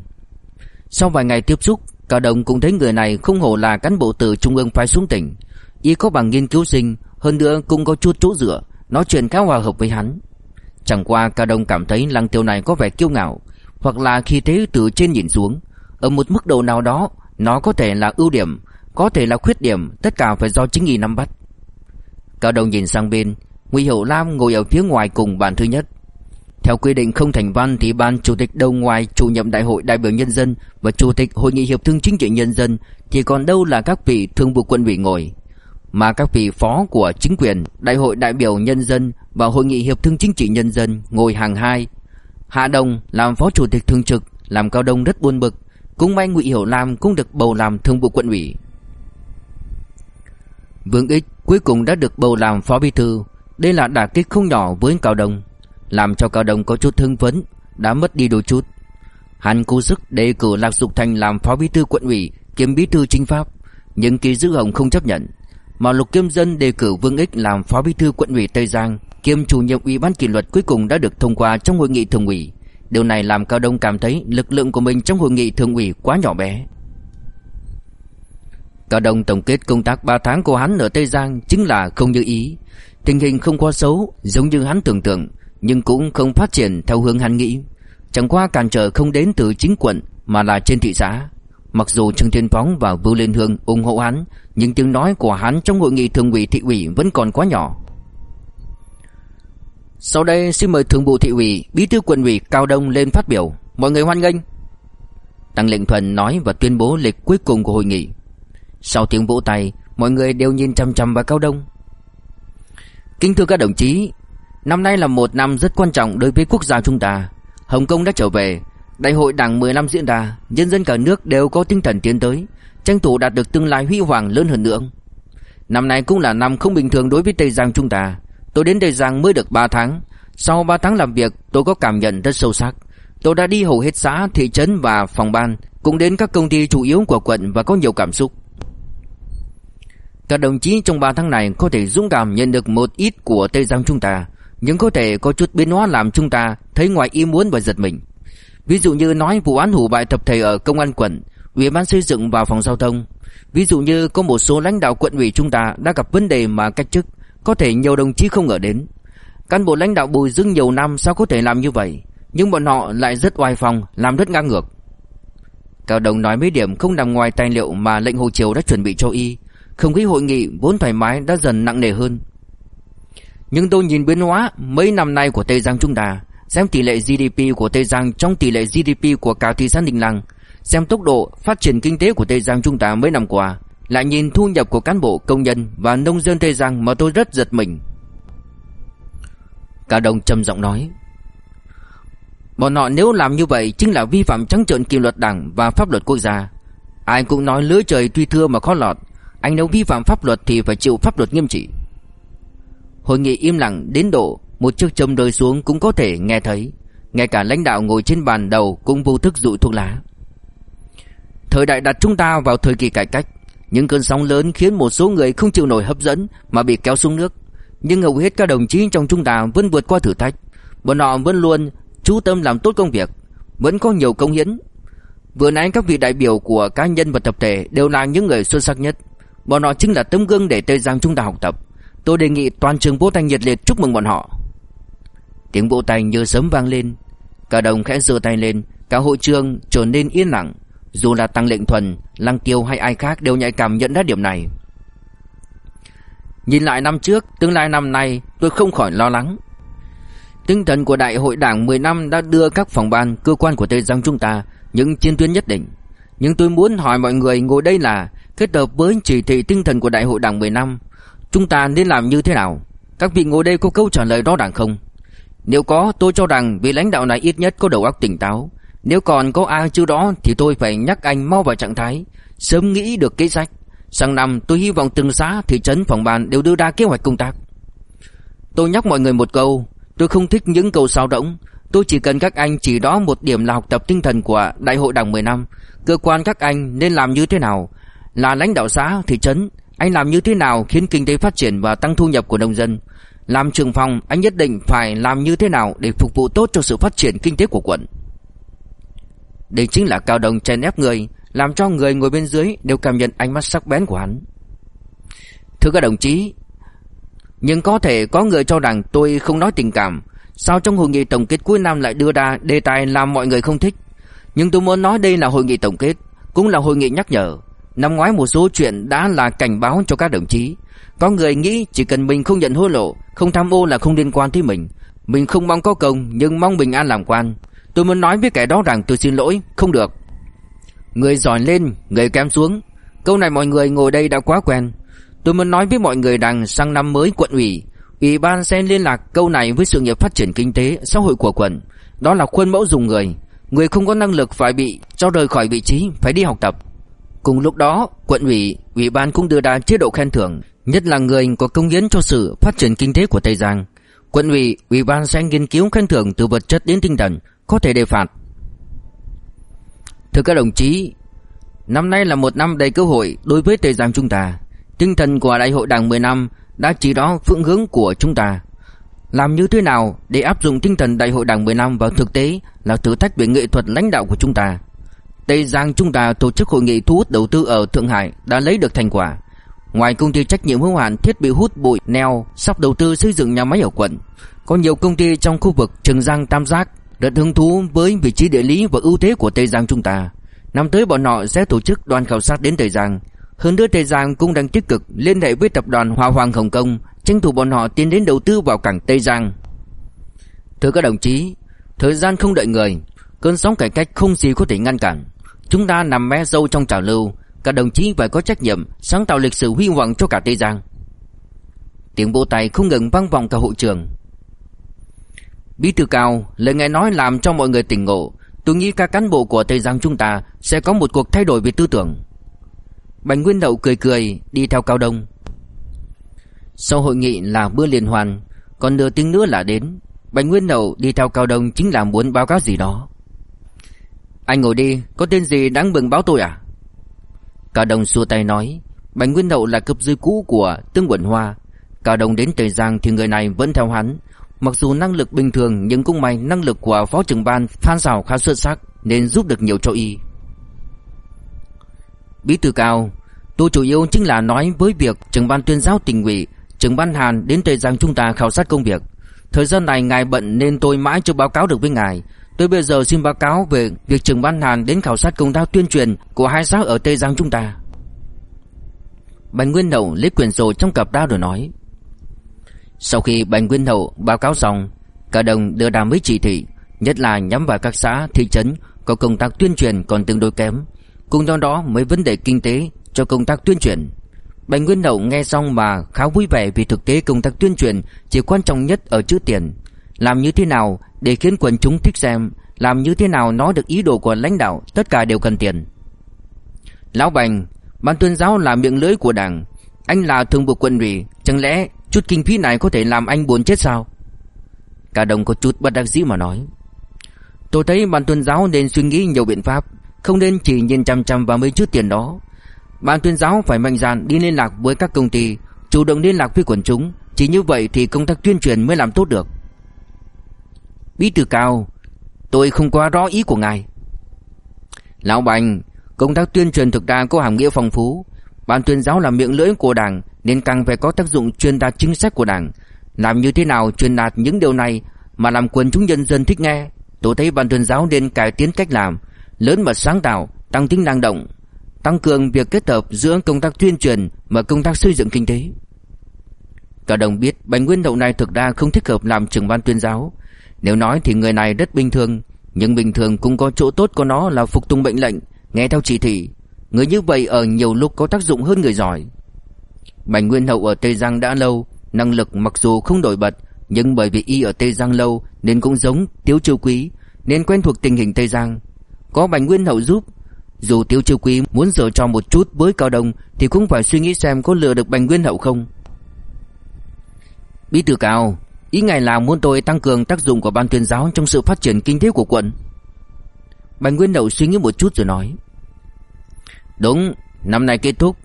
Sau vài ngày tiếp xúc cả Đồng cũng thấy người này không hổ là cán bộ từ trung ương phái xuống tỉnh. Y có bằng nghiên cứu sinh hơn nữa cũng có chút chỗ dựa, Nói chuyện khá hòa hợp với hắn. Chẳng qua Cao Đông cảm thấy lăng tiêu này có vẻ kiêu ngạo, Hoặc là khi thế từ trên nhìn xuống, Ở một mức độ nào đó, Nó có thể là ưu điểm, Có thể là khuyết điểm, Tất cả phải do chính y nắm bắt. Cao Đông nhìn sang bên, ngụy Hậu Lam ngồi ở phía ngoài cùng bàn thứ nhất. Theo quy định không thành văn Thì ban chủ tịch đâu ngoài chủ nhiệm đại hội đại biểu nhân dân Và chủ tịch hội nghị hiệp thương chính trị nhân dân Thì còn đâu là các vị thương vụ quân ủy ngồi mà các vị phó của chính quyền, đại hội đại biểu nhân dân và hội nghị hiệp thương chính trị nhân dân ngồi hàng hai. Hạ đồng làm phó chủ tịch thường trực, làm Cao Đông rất buồn bực, cũng may Ngụy Hiểu Lam cũng được bầu làm thường vụ quận ủy. Vương Ích cuối cùng đã được bầu làm phó bí thư, đây là đả kích không nhỏ với Cao Đông, làm cho Cao Đông có chút hưng phấn, đã mất đi đôi chút. Hắn cố sức đề cử Lạc Dục Thành làm phó bí thư quận ủy, kiêm bí thư chính pháp, nhưng Kỳ Dư Hồng không chấp nhận mà Lục Kiêm Dân đề cử Vương Ích làm phó bí thư quận ủy Tây Giang, kiêm chủ nhiệm ủy ban kỷ luật cuối cùng đã được thông qua trong hội nghị thường ủy. Điều này làm Cao Đông cảm thấy lực lượng của mình trong hội nghị thường ủy quá nhỏ bé. Cao Đông tổng kết công tác 3 tháng của hắn ở Tây Giang chính là không như ý. Tình hình không quá xấu giống như hắn tưởng tượng, nhưng cũng không phát triển theo hướng hắn nghĩ. Chẳng qua cản trở không đến từ chính quận mà là trên thị xã. Mặc dù Trương Thiên Phóng và Vưu Liên Hương ủng hộ hắn, nhưng tiếng nói của hắn trong hội nghị thường ủy thị ủy vẫn còn quá nhỏ. Sau đây xin mời thường vụ thị ủy, bí thư quận ủy Cao Đông lên phát biểu. Mọi người hoan nghênh. Tăng lệnh thuần nói và tuyên bố lịch cuối cùng của hội nghị. Sau tiếng vỗ tay, mọi người đều nhìn chăm chăm vào Cao Đông. Kính thưa các đồng chí, năm nay là một năm rất quan trọng đối với quốc gia chúng ta. Hồng Kông đã trở về, Đại hội Đảng 15 diễn ra, nhân dân cả nước đều có tinh thần tiến tới, tranh thủ đạt được tương lai huy hoàng lớn hơn nữa. Năm nay cũng là năm không bình thường đối với Tây Giang chúng ta. Tôi đến Tây Giang mới được 3 tháng. Sau 3 tháng làm việc, tôi có cảm nhận rất sâu sắc. Tôi đã đi hầu hết xã, thị trấn và phòng ban, cũng đến các công ty chủ yếu của quận và có nhiều cảm xúc. Các đồng chí trong 3 tháng này có thể dũng cảm nhận được một ít của Tây Giang chúng ta, nhưng có thể có chút biến hóa làm chúng ta thấy ngoài ý muốn và giật mình. Ví dụ như nói vụ án hủ bại tập thể ở công an quận, ủy ban xây dựng và phòng giao thông. Ví dụ như có một số lãnh đạo quận ủy chúng ta đã gặp vấn đề mà cách chức, có thể nhiều đồng chí không ngờ đến. Cán bộ lãnh đạo bồi dưỡng nhiều năm sao có thể làm như vậy, nhưng bọn họ lại rất oai phong, làm rất ngang ngược. Cao Đồng nói mấy điểm không nằm ngoài tài liệu mà lệnh Hồ Triều đã chuẩn bị cho y. Không khí hội nghị vốn thoải mái đã dần nặng nề hơn Nhưng tôi nhìn biến hóa mấy năm nay của Tây Giang chúng ta Xem tỷ lệ GDP của Tây Giang trong tỷ lệ GDP của cả thị xã Đình Lăng. Xem tốc độ phát triển kinh tế của Tây Giang chúng ta mấy năm qua. Lại nhìn thu nhập của cán bộ, công nhân và nông dân Tây Giang mà tôi rất giật mình. Cả đồng trầm giọng nói. Bọn họ nếu làm như vậy chính là vi phạm trắng trợn kỷ luật đảng và pháp luật quốc gia. Ai cũng nói lưới trời tuy thưa mà khó lọt. Anh nếu vi phạm pháp luật thì phải chịu pháp luật nghiêm trị. Hội nghị im lặng đến độ một chiếc châm rơi xuống cũng có thể nghe thấy. Ngay cả lãnh đạo ngồi trên bàn đầu cũng vô thức dụi thuốc lá. Thời đại đặt chúng ta vào thời kỳ cải cách. Những cơn sóng lớn khiến một số người không chịu nổi hấp dẫn Mà bị kéo xuống nước. Nhưng hầu hết các đồng chí trong chúng ta vẫn vượt qua thử thách. Bọn họ vẫn luôn chú tâm làm tốt công việc, Vẫn có nhiều công hiến. Vừa nãy các vị đại biểu của cá nhân và tập thể Đều là những người xuất sắc nhất. Bọn họ chính là tấm gương để Tây Giang chúng ta học tập. Tôi đề nghị toàn trường vỗ tay nhiệt liệt chúc mừng bọn họ. Tiếng vỗ tay như sớm vang lên Cả đồng khẽ giơ tay lên Cả hội trường trở nên yên lặng Dù là Tăng Lệnh Thuần, Lăng Tiêu hay ai khác đều nhạy cảm nhận ra điểm này Nhìn lại năm trước, tương lai năm nay tôi không khỏi lo lắng Tinh thần của Đại hội Đảng 10 năm đã đưa các phòng ban, cơ quan của Tây Giang chúng ta những chiến tuyến nhất định. Nhưng tôi muốn hỏi mọi người ngồi đây là kết hợp với chỉ thị tinh thần của Đại hội Đảng 10 năm, chúng ta nên làm như thế nào? Các vị ngồi đây có câu trả lời rõ ràng không? Nếu có, tôi cho rằng vị lãnh đạo này ít nhất có đầu óc tỉnh táo. Nếu còn có ai chưa đó thì tôi phải nhắc anh mau vào trạng thái, sớm nghĩ được kế sách. Sang năm tôi hy vọng từng xã, thị trấn, phòng ban đều đưa ra kế hoạch công tác. Tôi nhắc mọi người một câu, Tôi không thích những câu sao động Tôi chỉ cần các anh chỉ đó một điểm là học tập tinh thần của Đại hội Đảng 10 năm Cơ quan các anh nên làm như thế nào Là lãnh đạo xã, thị trấn Anh làm như thế nào khiến kinh tế phát triển và tăng thu nhập của nông dân làm trường phòng, anh nhất định phải làm như thế nào Để phục vụ tốt cho sự phát triển kinh tế của quận. Đây chính là cao đồng chèn ép người, Làm cho người ngồi bên dưới đều cảm nhận ánh mắt sắc bén của hắn. Thưa các đồng chí, nhưng có thể có người cho rằng tôi không nói tình cảm. Sao trong hội nghị tổng kết cuối năm lại đưa ra đề tài làm mọi người không thích? Nhưng tôi muốn nói đây là hội nghị tổng kết, Cũng là hội nghị nhắc nhở. Năm ngoái một số chuyện đã là cảnh báo cho các đồng chí. Có người nghĩ chỉ cần mình không nhận hối lộ Không tham ô là không liên quan tới mình Mình không mong có công nhưng mong bình an làm quan Tôi muốn nói với kẻ đó rằng tôi xin lỗi Không được Người giỏi lên, người kém xuống Câu này mọi người ngồi đây đã quá quen Tôi muốn nói với mọi người rằng sang năm mới quận ủy, ủy ban sẽ liên lạc câu này với sự nghiệp phát triển kinh tế, xã hội của quận. Đó là khuôn mẫu dùng người. Người không có năng lực phải bị cho rời khỏi vị trí, phải đi học tập. Cùng lúc đó, quận ủy, ủy ban cũng đưa ra chế độ khen thưởng, nhất là người có công hiến cho sự phát triển kinh tế của Tây Giang. Quận ủy, ủy ban sẽ nghiên cứu khen thưởng từ vật chất đến tinh thần, có thể đề phạt. Thưa các đồng chí, năm nay là một năm đầy cơ hội đối với Tây Giang chúng ta. Tinh thần của đại hội đảng 10 năm đã chỉ rõ phương hướng của chúng ta. Làm như thế nào để áp dụng tinh thần đại hội đảng 10 năm vào thực tế là thử thách về nghệ thuật lãnh đạo của chúng ta. Tây Giang chúng ta tổ chức hội nghị thu hút đầu tư ở Thượng Hải đã lấy được thành quả. Ngoài công ty trách nhiệm hữu hạn thiết bị hút bụi neo sắp đầu tư xây dựng nhà máy ở quận, có nhiều công ty trong khu vực Trường Giang Tam Giác rất hứng thú với vị trí địa lý và ưu thế của Tây Giang chúng ta. Năm tới bọn họ sẽ tổ chức đoàn khảo sát đến Tây Giang, hơn nữa Tây Giang cũng đang tích cực liên hệ với tập đoàn Hoa Hoàng Hồng Kông, tranh thủ bọn họ tiến đến đầu tư vào cảng Tây Giang. Thưa các đồng chí, thời gian không đợi người, cơn sóng cải cách không gì có thể ngăn cản. Chúng ta nằm mé sâu trong trào lưu, các đồng chí phải có trách nhiệm sáng tạo lịch sử huy hoàng cho cả Tây Giang. Tiếng vỗ tay không ngừng vang vọng cả hội trường. Bí thư cao, lời nghe nói làm cho mọi người tỉnh ngộ. Tôi nghĩ các cán bộ của Tây Giang chúng ta sẽ có một cuộc thay đổi về tư tưởng. Bành Nguyên Đậu cười cười đi theo Cao Đông Sau hội nghị là bữa liên hoan Còn nửa tiếng nữa là đến Bành Nguyên Đậu đi theo Cao Đông chính là muốn báo cáo gì đó anh ngồi đi Có tên gì đáng mừng báo tôi à Cao Đông xua tay nói Bành Nguyên Đậu là cấp dưới cũ của Tương Quẩn Hoa Cao Đông đến Tây Giang thì người này vẫn theo hắn Mặc dù năng lực bình thường Nhưng cũng may năng lực của Phó trưởng ban Phan Sào khá xuất sắc Nên giúp được nhiều cho y Bí thư cao, tôi chủ yếu chính là nói với việc trưởng ban tuyên giáo tỉnh ủy, trưởng ban Hàn đến Tây Giang chúng ta khảo sát công việc. Thời gian này ngài bận nên tôi mãi chưa báo cáo được với ngài. Tôi bây giờ xin báo cáo về việc trưởng ban Hàn đến khảo sát công tác tuyên truyền của hai xã ở Tây Giang chúng ta. Bành Nguyên Hậu lấy quyển sổ trong cặp ra rồi nói. Sau khi Bành Nguyên Hậu báo cáo xong Cả đồng đưa ra mấy chỉ thị Nhất là nhắm vào các xã, thị trấn Có công tác tuyên truyền còn tương đối kém. Cùng trong đó mấy vấn đề kinh tế Cho công tác tuyên truyền. Bành Nguyên Hậu nghe xong mà khá vui vẻ Vì thực tế công tác tuyên truyền Chỉ quan trọng nhất ở chữ tiền. Làm như thế nào để khiến quần chúng thích xem Làm như thế nào nói được ý đồ của lãnh đạo, Tất cả đều cần tiền. Lão Bành, Ban tuyên giáo là miệng lưỡi của đảng, Anh là thường vụ quân ủy, Chẳng lẽ chút kinh phí này có thể làm anh buồn chết sao? Cả đồng có chút bất đắc dĩ mà nói. Tôi thấy ban tuyên giáo nên suy nghĩ nhiều biện pháp, Không nên chỉ nhìn chăm chăm vào mấy chút tiền đó. Ban tuyên giáo phải mạnh dạn đi liên lạc với các công ty, Chủ động liên lạc với quần chúng, Chỉ như vậy thì công tác tuyên truyền mới làm tốt được. Bí thư cao, Tôi không quá rõ ý của ngài. Lão Bành, Công tác tuyên truyền thực ra có hàm nghĩa phong phú. Ban tuyên giáo là miệng lưỡi của đảng, Nên càng phải có tác dụng truyền đạt chính sách của đảng. Làm như thế nào truyền đạt những điều này Mà làm quần chúng nhân dân thích nghe, Tôi thấy ban tuyên giáo nên cải tiến cách làm, Lớn mật sáng tạo, Tăng tính năng động, Tăng cường việc kết hợp giữa công tác tuyên truyền Và công tác xây dựng kinh tế. Cả đồng biết Bành Nguyên Đậu này thực ra không thích hợp làm trưởng ban tuyên giáo. Nếu nói thì người này rất bình thường, Nhưng bình thường cũng có chỗ tốt của nó là phục tùng mệnh lệnh. Nghe theo chỉ thị, Người như vậy ở nhiều lúc có tác dụng hơn người giỏi. Bành Nguyên Hậu ở Tây Giang đã lâu, Năng lực mặc dù không đổi bật, Nhưng bởi vì y ở Tây Giang lâu Nên cũng giống Tiếu Chiêu Quý, Nên quen thuộc tình hình Tây Giang. Có Bành Nguyên Hậu giúp, Dù Tiếu Chiêu Quý muốn dở cho một chút với Cao Đông Thì cũng phải suy nghĩ xem có lừa được Bành Nguyên Hậu không. Bí thư Cao Ý ngài là muốn tôi tăng cường tác dụng của ban tuyên giáo Trong sự phát triển kinh tế của quận. Bành Nguyên Đậu suy nghĩ một chút rồi nói. Đúng, Năm nay kết thúc.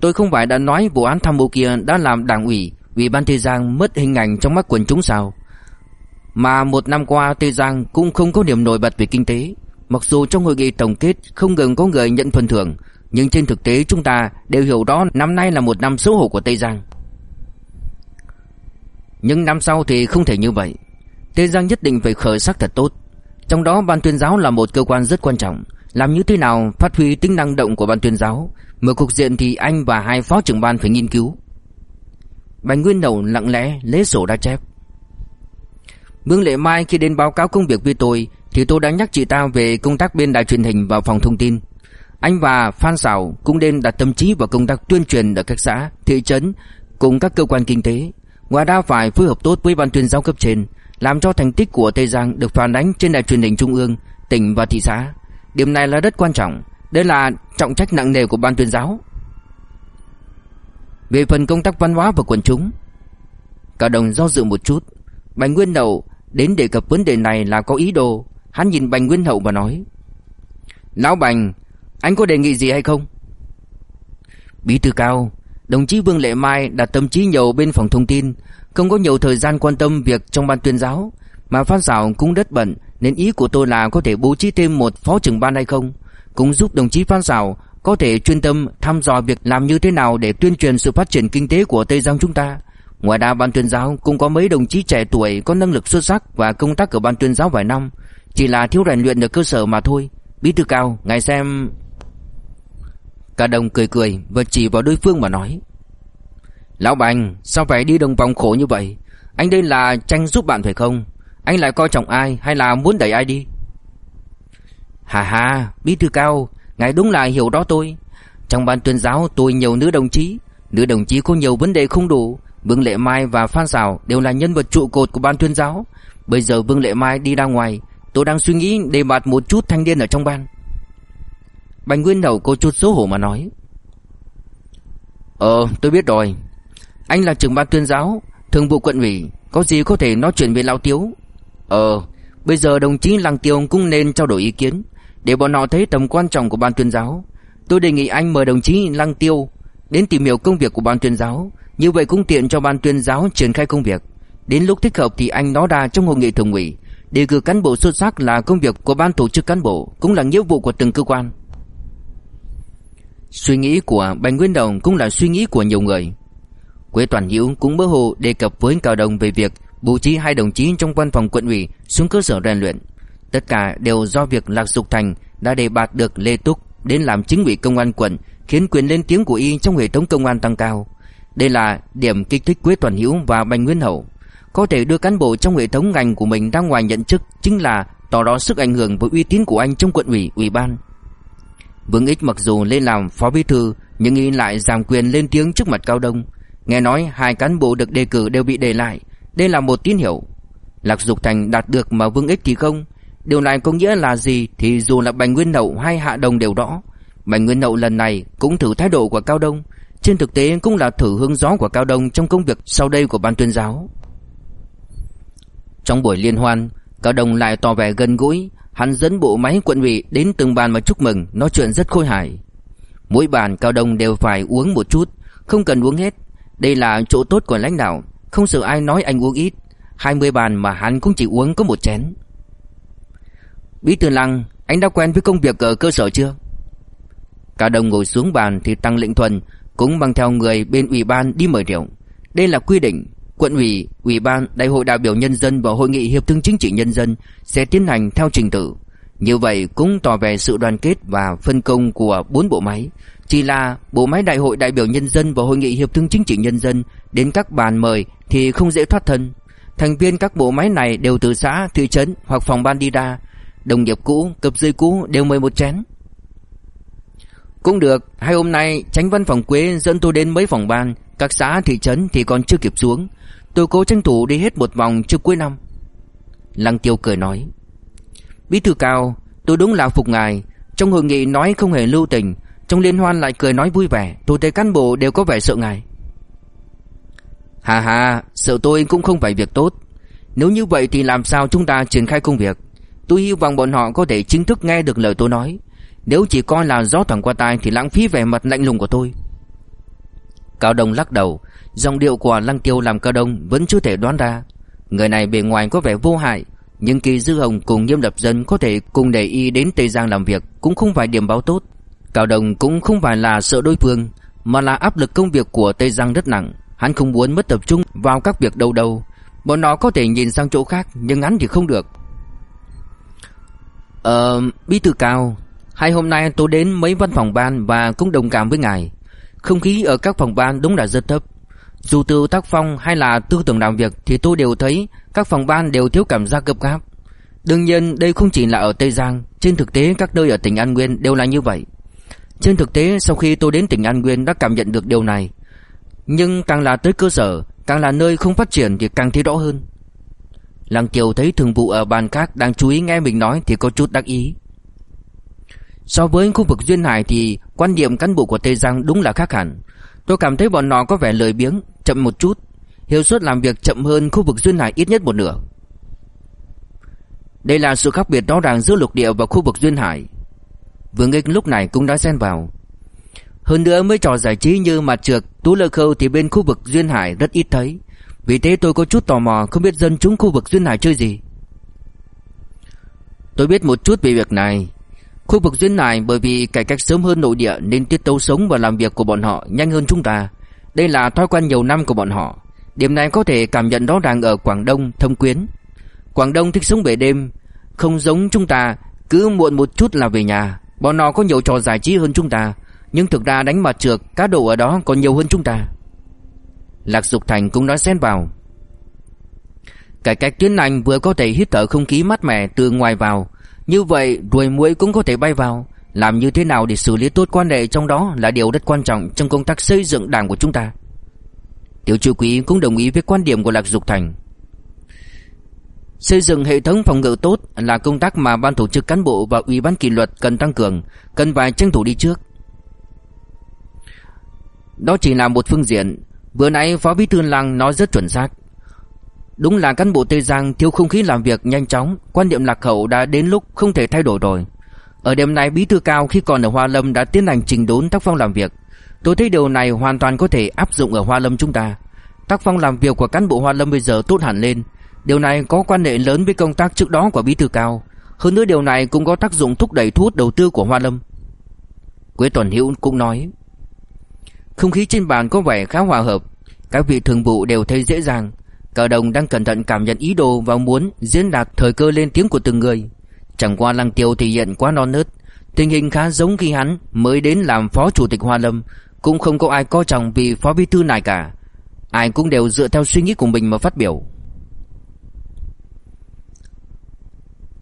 Tôi không phải đã nói vụ án tham mưu kia đã làm đảng ủy Ủy ban Tây Giang mất hình ảnh trong mắt quần chúng sao. Mà một năm qua Tây Giang cũng không có điểm nổi bật về kinh tế. Mặc dù trong hội nghị tổng kết không gần có người nhận phần thưởng, Nhưng trên thực tế chúng ta đều hiểu đó năm nay là một năm xấu hổ của Tây Giang. Nhưng năm sau thì không thể như vậy. Tây Giang nhất định phải khởi sắc thật tốt. Trong đó ban tuyên giáo là một cơ quan rất quan trọng. Làm như thế nào phát huy tính năng động của ban tuyên giáo? Mở cục diện thì anh và hai phó trưởng ban phải nghiên cứu. Bành Nguyên Đầu lặng lẽ lấy sổ ra chép. Vương Lệ Mai khi đến báo cáo công việc với tôi Thì tôi đã nhắc chị ta về công tác bên đài truyền hình và phòng thông tin. Anh và Phan Sảo cũng nên đặt tâm trí vào công tác tuyên truyền ở các xã, thị trấn Cùng các cơ quan kinh tế. Ngoài ra phải phối hợp tốt với ban tuyên giáo cấp trên làm cho thành tích của Tây Giang được phản ánh trên đài truyền hình trung ương, tỉnh và thị xã. Điểm này là rất quan trọng, đây là trọng trách nặng nề của ban tuyên giáo. Về phần công tác văn hóa và quần chúng, cả đồng do dự một chút, Bành Nguyên Hậu đến đề cập vấn đề này là có ý đồ, hắn nhìn Bành Nguyên Hậu và nói: "Lão Bành, anh có đề nghị gì hay không?" Bí thư cao, đồng chí Vương Lệ Mai đặt tâm trí nhiều bên phòng thông tin, không có nhiều thời gian quan tâm việc trong ban tuyên giáo. Mà Phan Sảo cũng rất bận Nên ý của tôi là có thể bố trí thêm một phó trưởng ban hay không. Cũng giúp đồng chí Phan Sảo Có thể chuyên tâm thăm dò việc làm như thế nào Để tuyên truyền sự phát triển kinh tế của Tây Giang chúng ta. Ngoài ra ban tuyên giáo cũng có mấy đồng chí trẻ tuổi Có năng lực xuất sắc và công tác ở ban tuyên giáo vài năm. Chỉ là thiếu rèn luyện được cơ sở mà thôi. Bí thư cao, ngài xem. Cả đồng cười cười và chỉ vào đối phương mà nói. Lão Bành, sao phải đi đồng vòng khổ như vậy? Anh đây là tranh giúp bạn phải không? Anh lại coi trọng ai hay là muốn đẩy ai đi? Hà hà, Bí thư cao, Ngài đúng là hiểu đó tôi. Trong ban tuyên giáo tôi nhiều nữ đồng chí. Nữ đồng chí có nhiều vấn đề không đủ. Vương Lệ Mai và Phan Sảo đều là nhân vật trụ cột của ban tuyên giáo. Bây giờ Vương Lệ Mai đi ra ngoài, Tôi đang suy nghĩ đề bạt một chút thanh niên ở trong ban. Bành Nguyên đầu cô chút xấu hổ mà nói. Ờ tôi biết rồi. Anh là trưởng ban tuyên giáo, Thường vụ quận ủy, Có gì có thể nói chuyện với Lão Tiếu. Ờ Bây giờ đồng chí Lăng Tiêu cũng nên trao đổi ý kiến. Để bọn họ thấy tầm quan trọng của ban tuyên giáo, Tôi đề nghị anh mời đồng chí Lăng Tiêu Đến tìm hiểu công việc của ban tuyên giáo. Như vậy cũng tiện cho ban tuyên giáo triển khai công việc. Đến lúc thích hợp thì anh nói ra trong hội nghị thường ủy. Đề cử cán bộ xuất sắc là công việc của ban tổ chức cán bộ, Cũng là nghĩa vụ của từng cơ quan. Suy nghĩ của Bành Nguyên Đồng cũng là suy nghĩ của nhiều người Quế Toàn Hữu cũng mơ hồ đề cập với Cao Đồng về việc bố trí hai đồng chí trong văn phòng quận ủy xuống cơ sở rèn luyện. Tất cả đều do việc Lạc Dục Thành đã đề bạt được Lê Túc đến làm chính ủy công an quận khiến quyền lên tiếng của y trong hệ thống công an tăng cao. Đây là điểm kích thích Quế Toàn Hữu và Bành Nguyên Hậu. Có thể đưa cán bộ trong hệ thống ngành của mình ra ngoài nhận chức chính là tỏ rõ sức ảnh hưởng với uy tín của anh trong quận ủy, ủy ban. Vương Ích mặc dù lên làm phó bí thư nhưng y lại giảm quyền lên tiếng trước mặt Cao Đông. Nghe nói hai cán bộ được đề cử đều bị để lại, đây là một tín hiệu. Lạc Dục Thành đạt được mà Vương Ích thì không. Điều này có nghĩa là gì thì dù là Bành Nguyên Đậu hay Hạ Đồng đều rõ. Bành Nguyên Đậu lần này cũng thử thái độ của Cao Đông, trên thực tế cũng là thử hương gió của Cao Đông trong công việc sau đây của ban tuyên giáo. Trong buổi liên hoan, Cao Đông lại tỏ vẻ gần gũi, hắn dẫn bộ máy quận ủy đến từng bàn mà chúc mừng, nói chuyện rất khôi hài. Mỗi bàn Cao Đông đều phải uống một chút, không cần uống hết. Đây là chỗ tốt của lãnh đạo, không sợ ai nói anh uống ít. 20 bàn mà hắn cũng chỉ uống có một chén. Bí thư Lăng, anh đã quen với công việc ở cơ sở chưa? Cao Đông ngồi xuống bàn thì Tăng Lệnh Thuần cũng mang theo người bên ủy ban đi mời rượu. Đây là quy định, quận ủy, ủy ban, đại hội đại biểu nhân dân và hội nghị hiệp thương chính trị nhân dân sẽ tiến hành theo trình tự. Như vậy cũng tỏ vẻ sự đoàn kết và phân công của bốn bộ máy. Chỉ là bộ máy đại hội đại biểu nhân dân và hội nghị hiệp thương chính trị nhân dân đến các bàn mời thì không dễ thoát thân. Thành viên các bộ máy này đều từ xã, thị trấn hoặc phòng ban đi ra. Đồng nghiệp cũ, cấp dưới cũ đều mời một chén. Cũng được, hai hôm nay tránh văn phòng Quế dẫn tôi đến mấy phòng ban, các xã thị trấn thì còn chưa kịp xuống. Tôi cố tranh thủ đi hết một vòng trước cuối năm. Lăng Tiêu cười nói. Bí thư cao, tôi đúng là phục ngài. Trong hội nghị nói không hề lưu tình, trong liên hoan lại cười nói vui vẻ, tôi thấy cán bộ đều có vẻ sợ ngài. Hà hà, sợ tôi cũng không phải việc tốt. Nếu như vậy thì làm sao chúng ta triển khai công việc? Tôi hy vọng bọn họ có thể chính thức nghe được lời tôi nói. Nếu chỉ coi là gió thoảng qua tai thì lãng phí vẻ mặt lạnh lùng của tôi. Cao Đông lắc đầu, dòng điệu của Lăng Tiêu làm Cao Đông vẫn chưa thể đoán ra. Người này bề ngoài có vẻ vô hại, nhưng Kỳ Dư Hồng cùng Nghiêm Lập Dân có thể cùng để y đến Tây Giang làm việc cũng không phải điểm báo tốt. Cao Đông cũng không phải là sợ đối phương, mà là áp lực công việc của Tây Giang rất nặng. Hắn không muốn mất tập trung vào các việc đâu đâu. Bọn nó có thể nhìn sang chỗ khác, nhưng hắn thì không được. Ờ, Bí thư Cao, hai hôm nay tôi đến mấy văn phòng ban và cũng đồng cảm với ngài. Không khí ở các phòng ban đúng là rất thấp. Dù từ tác phong hay là tư tưởng làm việc thì tôi đều thấy các phòng ban đều thiếu cảm giác gấp gáp. Đương nhiên đây không chỉ là ở Tây Giang, trên thực tế các nơi ở tỉnh An Nguyên đều là như vậy. Trên thực tế sau khi tôi đến tỉnh An Nguyên đã cảm nhận được điều này. Nhưng càng là tới cơ sở, càng là nơi không phát triển thì càng thấy rõ hơn. Lăng Kiều thấy thường vụ ở bàn khác đang chú ý nghe mình nói thì có chút đắc ý. So với khu vực Duyên Hải thì quan điểm cán bộ của Tây Giang đúng là khác hẳn. Tôi cảm thấy bọn nó có vẻ lười biếng, chậm một chút, hiệu suất làm việc chậm hơn khu vực duyên hải ít nhất một nửa. Đây là sự khác biệt rõ ràng giữa lục địa và khu vực duyên hải. Vương Nghịch lúc này cũng đã xen vào. Hơn nữa mấy trò giải trí như mặt trượt, tú lơ khâu thì bên khu vực duyên hải rất ít thấy. Vì thế tôi có chút tò mò không biết dân chúng khu vực duyên hải chơi gì. Tôi biết một chút về việc này, Khu vực duyên hải bởi vì cải cách sớm hơn nội địa nên tiết tấu sống và làm việc của bọn họ nhanh hơn chúng ta. Đây là thói quen nhiều năm của bọn họ. Điểm này có thể cảm nhận rõ ràng ở Quảng Đông, Thâm Quyến. Quảng Đông thích sống về đêm, không giống chúng ta, cứ muộn một chút là về nhà. Bọn họ có nhiều trò giải trí hơn chúng ta, nhưng thực ra đánh mặt trượt, cá độ ở đó còn nhiều hơn chúng ta. Lạc Dục Thành cũng nói xen vào. Cải cách tuyến Anh vừa có thể hít thở không khí mát mẻ từ ngoài vào, như vậy ruồi muỗi cũng có thể bay vào làm như thế nào để xử lý tốt quan hệ trong đó là điều rất quan trọng trong công tác xây dựng đảng của chúng ta Tiểu chủ quý cũng đồng ý với quan điểm của Lạc Dục Thành Xây dựng hệ thống phòng ngự tốt là công tác mà ban tổ chức cán bộ và ủy ban kỷ luật cần tăng cường, cần phải tranh thủ đi trước. Đó chỉ là một phương diện, vừa nãy Phó Bí thư Lăng nói rất chuẩn xác. Đúng là cán bộ Tây Giang thiếu không khí làm việc nhanh chóng, quan niệm lạc hậu đã đến lúc không thể thay đổi rồi. Ở đêm nay, bí thư cao khi còn ở Hoa Lâm đã tiến hành trình đốn tác phong làm việc. Tôi thấy điều này hoàn toàn có thể áp dụng ở Hoa Lâm chúng ta. Tác phong làm việc của cán bộ Hoa Lâm bây giờ tốt hẳn lên. Điều này có quan hệ lớn với công tác trước đó của bí thư cao. Hơn nữa, điều này cũng có tác dụng thúc đẩy thu hút đầu tư của Hoa Lâm. Quế Tuần Hữu cũng nói. Không khí trên bàn có vẻ khá hòa hợp. Các vị thường vụ đều thấy dễ dàng. cả Đồng đang cẩn thận cảm nhận ý đồ và muốn diễn đạt thời cơ lên tiếng của từng người. Chẳng qua Lăng Tiêu thì hiện quá non nớt, Tình hình khá giống khi hắn mới đến làm phó chủ tịch Hoa Lâm. Cũng không có ai coi trọng vì phó bí thư này cả. Ai cũng đều dựa theo suy nghĩ của mình mà phát biểu.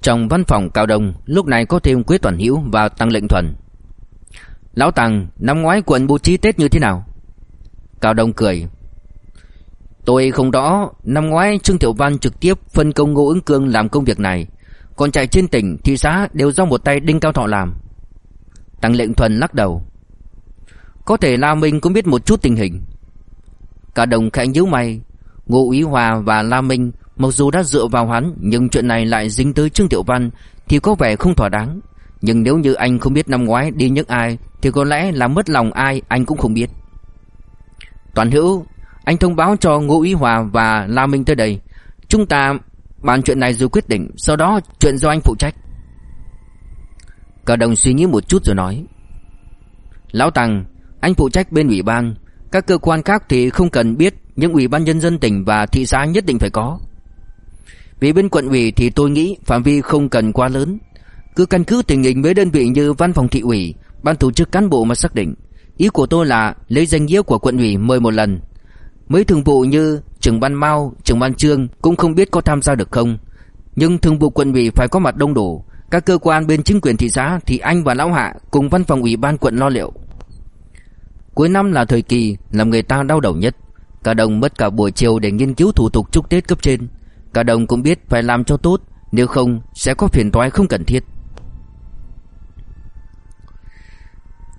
Trong văn phòng Cao Đông Lúc này có thêm Quế Toàn Hữu và Tăng Lệnh Thuần. Lão Tăng Năm ngoái quận bố trí Tết như thế nào? Cao Đông cười. Tôi không rõ Năm ngoái Trương Tiểu Văn trực tiếp phân công Ngô ứng cương làm công việc này. Còn chạy trên tỉnh, thị xã đều do một tay Đinh Cao Thọ làm. Tăng Lệnh Thuần lắc đầu. Có thể La Minh cũng biết một chút tình hình. Cả đồng khẽ nhíu mày. Ngô Ý Hòa và La Minh Mặc dù đã dựa vào hắn Nhưng chuyện này lại dính tới Trương Tiểu Văn Thì có vẻ không thỏa đáng. Nhưng nếu như anh không biết năm ngoái đi nhức ai Thì có lẽ là mất lòng ai anh cũng không biết. Toàn hữu Anh thông báo cho Ngô Ý Hòa và La Minh tới đây. Chúng ta bàn chuyện này rồi quyết định, Sau đó chuyện do anh phụ trách. Cả đồng suy nghĩ một chút rồi nói. Lão Tăng, Anh phụ trách bên ủy ban. Các cơ quan khác thì không cần biết, Nhưng ủy ban nhân dân tỉnh và thị xã nhất định phải có. Vì bên quận ủy thì tôi nghĩ Phạm vi không cần quá lớn. Cứ căn cứ tình hình với đơn vị như văn phòng thị ủy, Ban tổ chức cán bộ mà xác định. Ý của tôi là lấy danh nghĩa của quận ủy mời một lần. Mấy thường vụ như trưởng ban Mao, trưởng ban Trương Cũng không biết có tham gia được không Nhưng thường vụ quận ủy phải có mặt đông đủ các cơ quan bên chính quyền thị xã thì anh và lão hạ cùng văn phòng ủy ban quận lo liệu. Cuối năm là thời kỳ làm người ta đau đầu nhất. Cả đồng mất cả buổi chiều để nghiên cứu thủ tục chúc Tết cấp trên. Cả đồng cũng biết phải làm cho tốt, nếu không sẽ có phiền toái không cần thiết.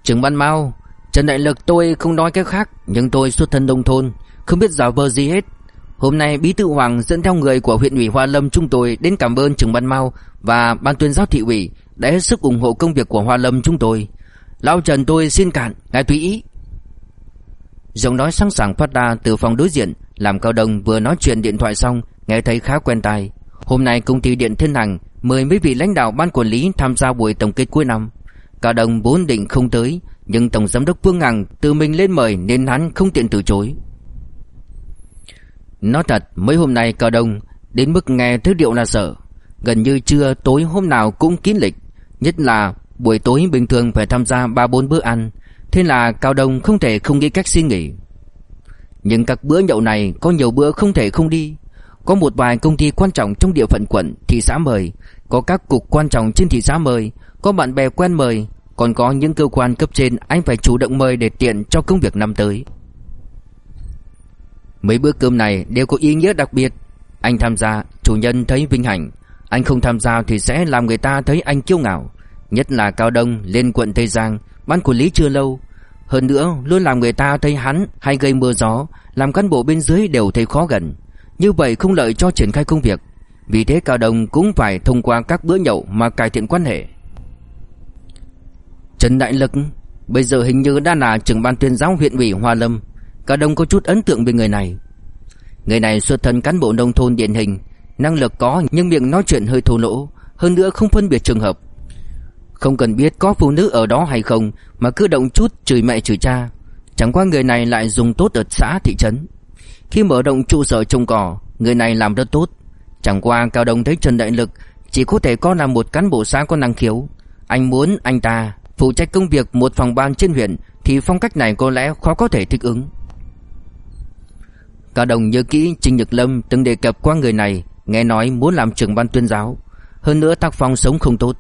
Trưởng ban Mao, Trần Đại Lực tôi không nói cái khác, nhưng tôi xuất thân nông thôn, không biết giả vờ gì hết. Hôm nay Bí thư Hoàng dẫn theo người của huyện ủy Hoa Lâm chúng tôi đến cảm ơn trưởng ban Mao và ban tuyên giáo thị ủy đã hết sức ủng hộ công việc của Hoa Lâm chúng tôi. Lão Trần tôi xin cạn, ngài tùy ý. Giọng nói sẵn sàng phát ra từ phòng đối diện, làm Cao Đông vừa nói chuyện điện thoại xong, nghe thấy khá quen tai. Hôm nay công ty Điện Thiên Hằng mời mấy vị lãnh đạo ban quản lý tham gia buổi tổng kết cuối năm. Cao Đông vốn định không tới, nhưng tổng giám đốc Vương Hằng tự mình lên mời nên hắn không tiện từ chối nó thật, mấy hôm nay Cao Đông đến mức nghe thứ điệu là sợ. Gần như trưa tối hôm nào cũng kín lịch Nhất là buổi tối bình thường phải tham gia 3-4 bữa ăn. Thế là Cao Đông không thể không nghĩ cách suy nghĩ. Nhưng các bữa nhậu này có nhiều bữa không thể không đi. Có một vài công ty quan trọng trong địa phận quận, thị xã mời. Có các cục quan trọng trên thị xã mời. Có bạn bè quen mời. Còn có những cơ quan cấp trên anh phải chủ động mời để tiện cho công việc năm tới. Mấy bữa cơm này đều có ý nghĩa đặc biệt. Anh tham gia, chủ nhân thấy vinh hạnh. Anh không tham gia thì sẽ làm người ta thấy anh kiêu ngạo. Nhất là Cao Đông lên quận Tây Giang Ban quản lý chưa lâu. Hơn nữa luôn làm người ta thấy hắn hay gây mưa gió Làm cán bộ bên dưới đều thấy khó gần. Như vậy không lợi cho triển khai công việc. Vì thế Cao Đông cũng phải thông qua các bữa nhậu mà cải thiện quan hệ. Trần Đại Lực Bây giờ hình như đã là trưởng ban tuyên giáo huyện ủy Hoa Lâm. Cao Đông có chút ấn tượng về người này. Người này xuất thân cán bộ nông thôn điển hình, Năng lực có nhưng miệng nói chuyện hơi thô lỗ, Hơn nữa không phân biệt trường hợp. Không cần biết có phụ nữ ở đó hay không, Mà cứ động chút chửi mẹ chửi cha. Chẳng qua người này lại dùng tốt ở xã thị trấn. Khi mở động trụ sở trồng cỏ, Người này làm rất tốt. Chẳng qua Cao Đông thấy Trần Đại Lực Chỉ có thể có là một cán bộ xã có năng khiếu. Anh muốn anh ta Phụ trách công việc một phòng ban trên huyện Thì phong cách này có lẽ khó có thể thích ứng. Cao Đồng nhớ kỹ Trình Nhật Lâm từng đề cập qua người này Nghe nói muốn làm trưởng ban tuyên giáo. Hơn nữa tác phong sống không tốt.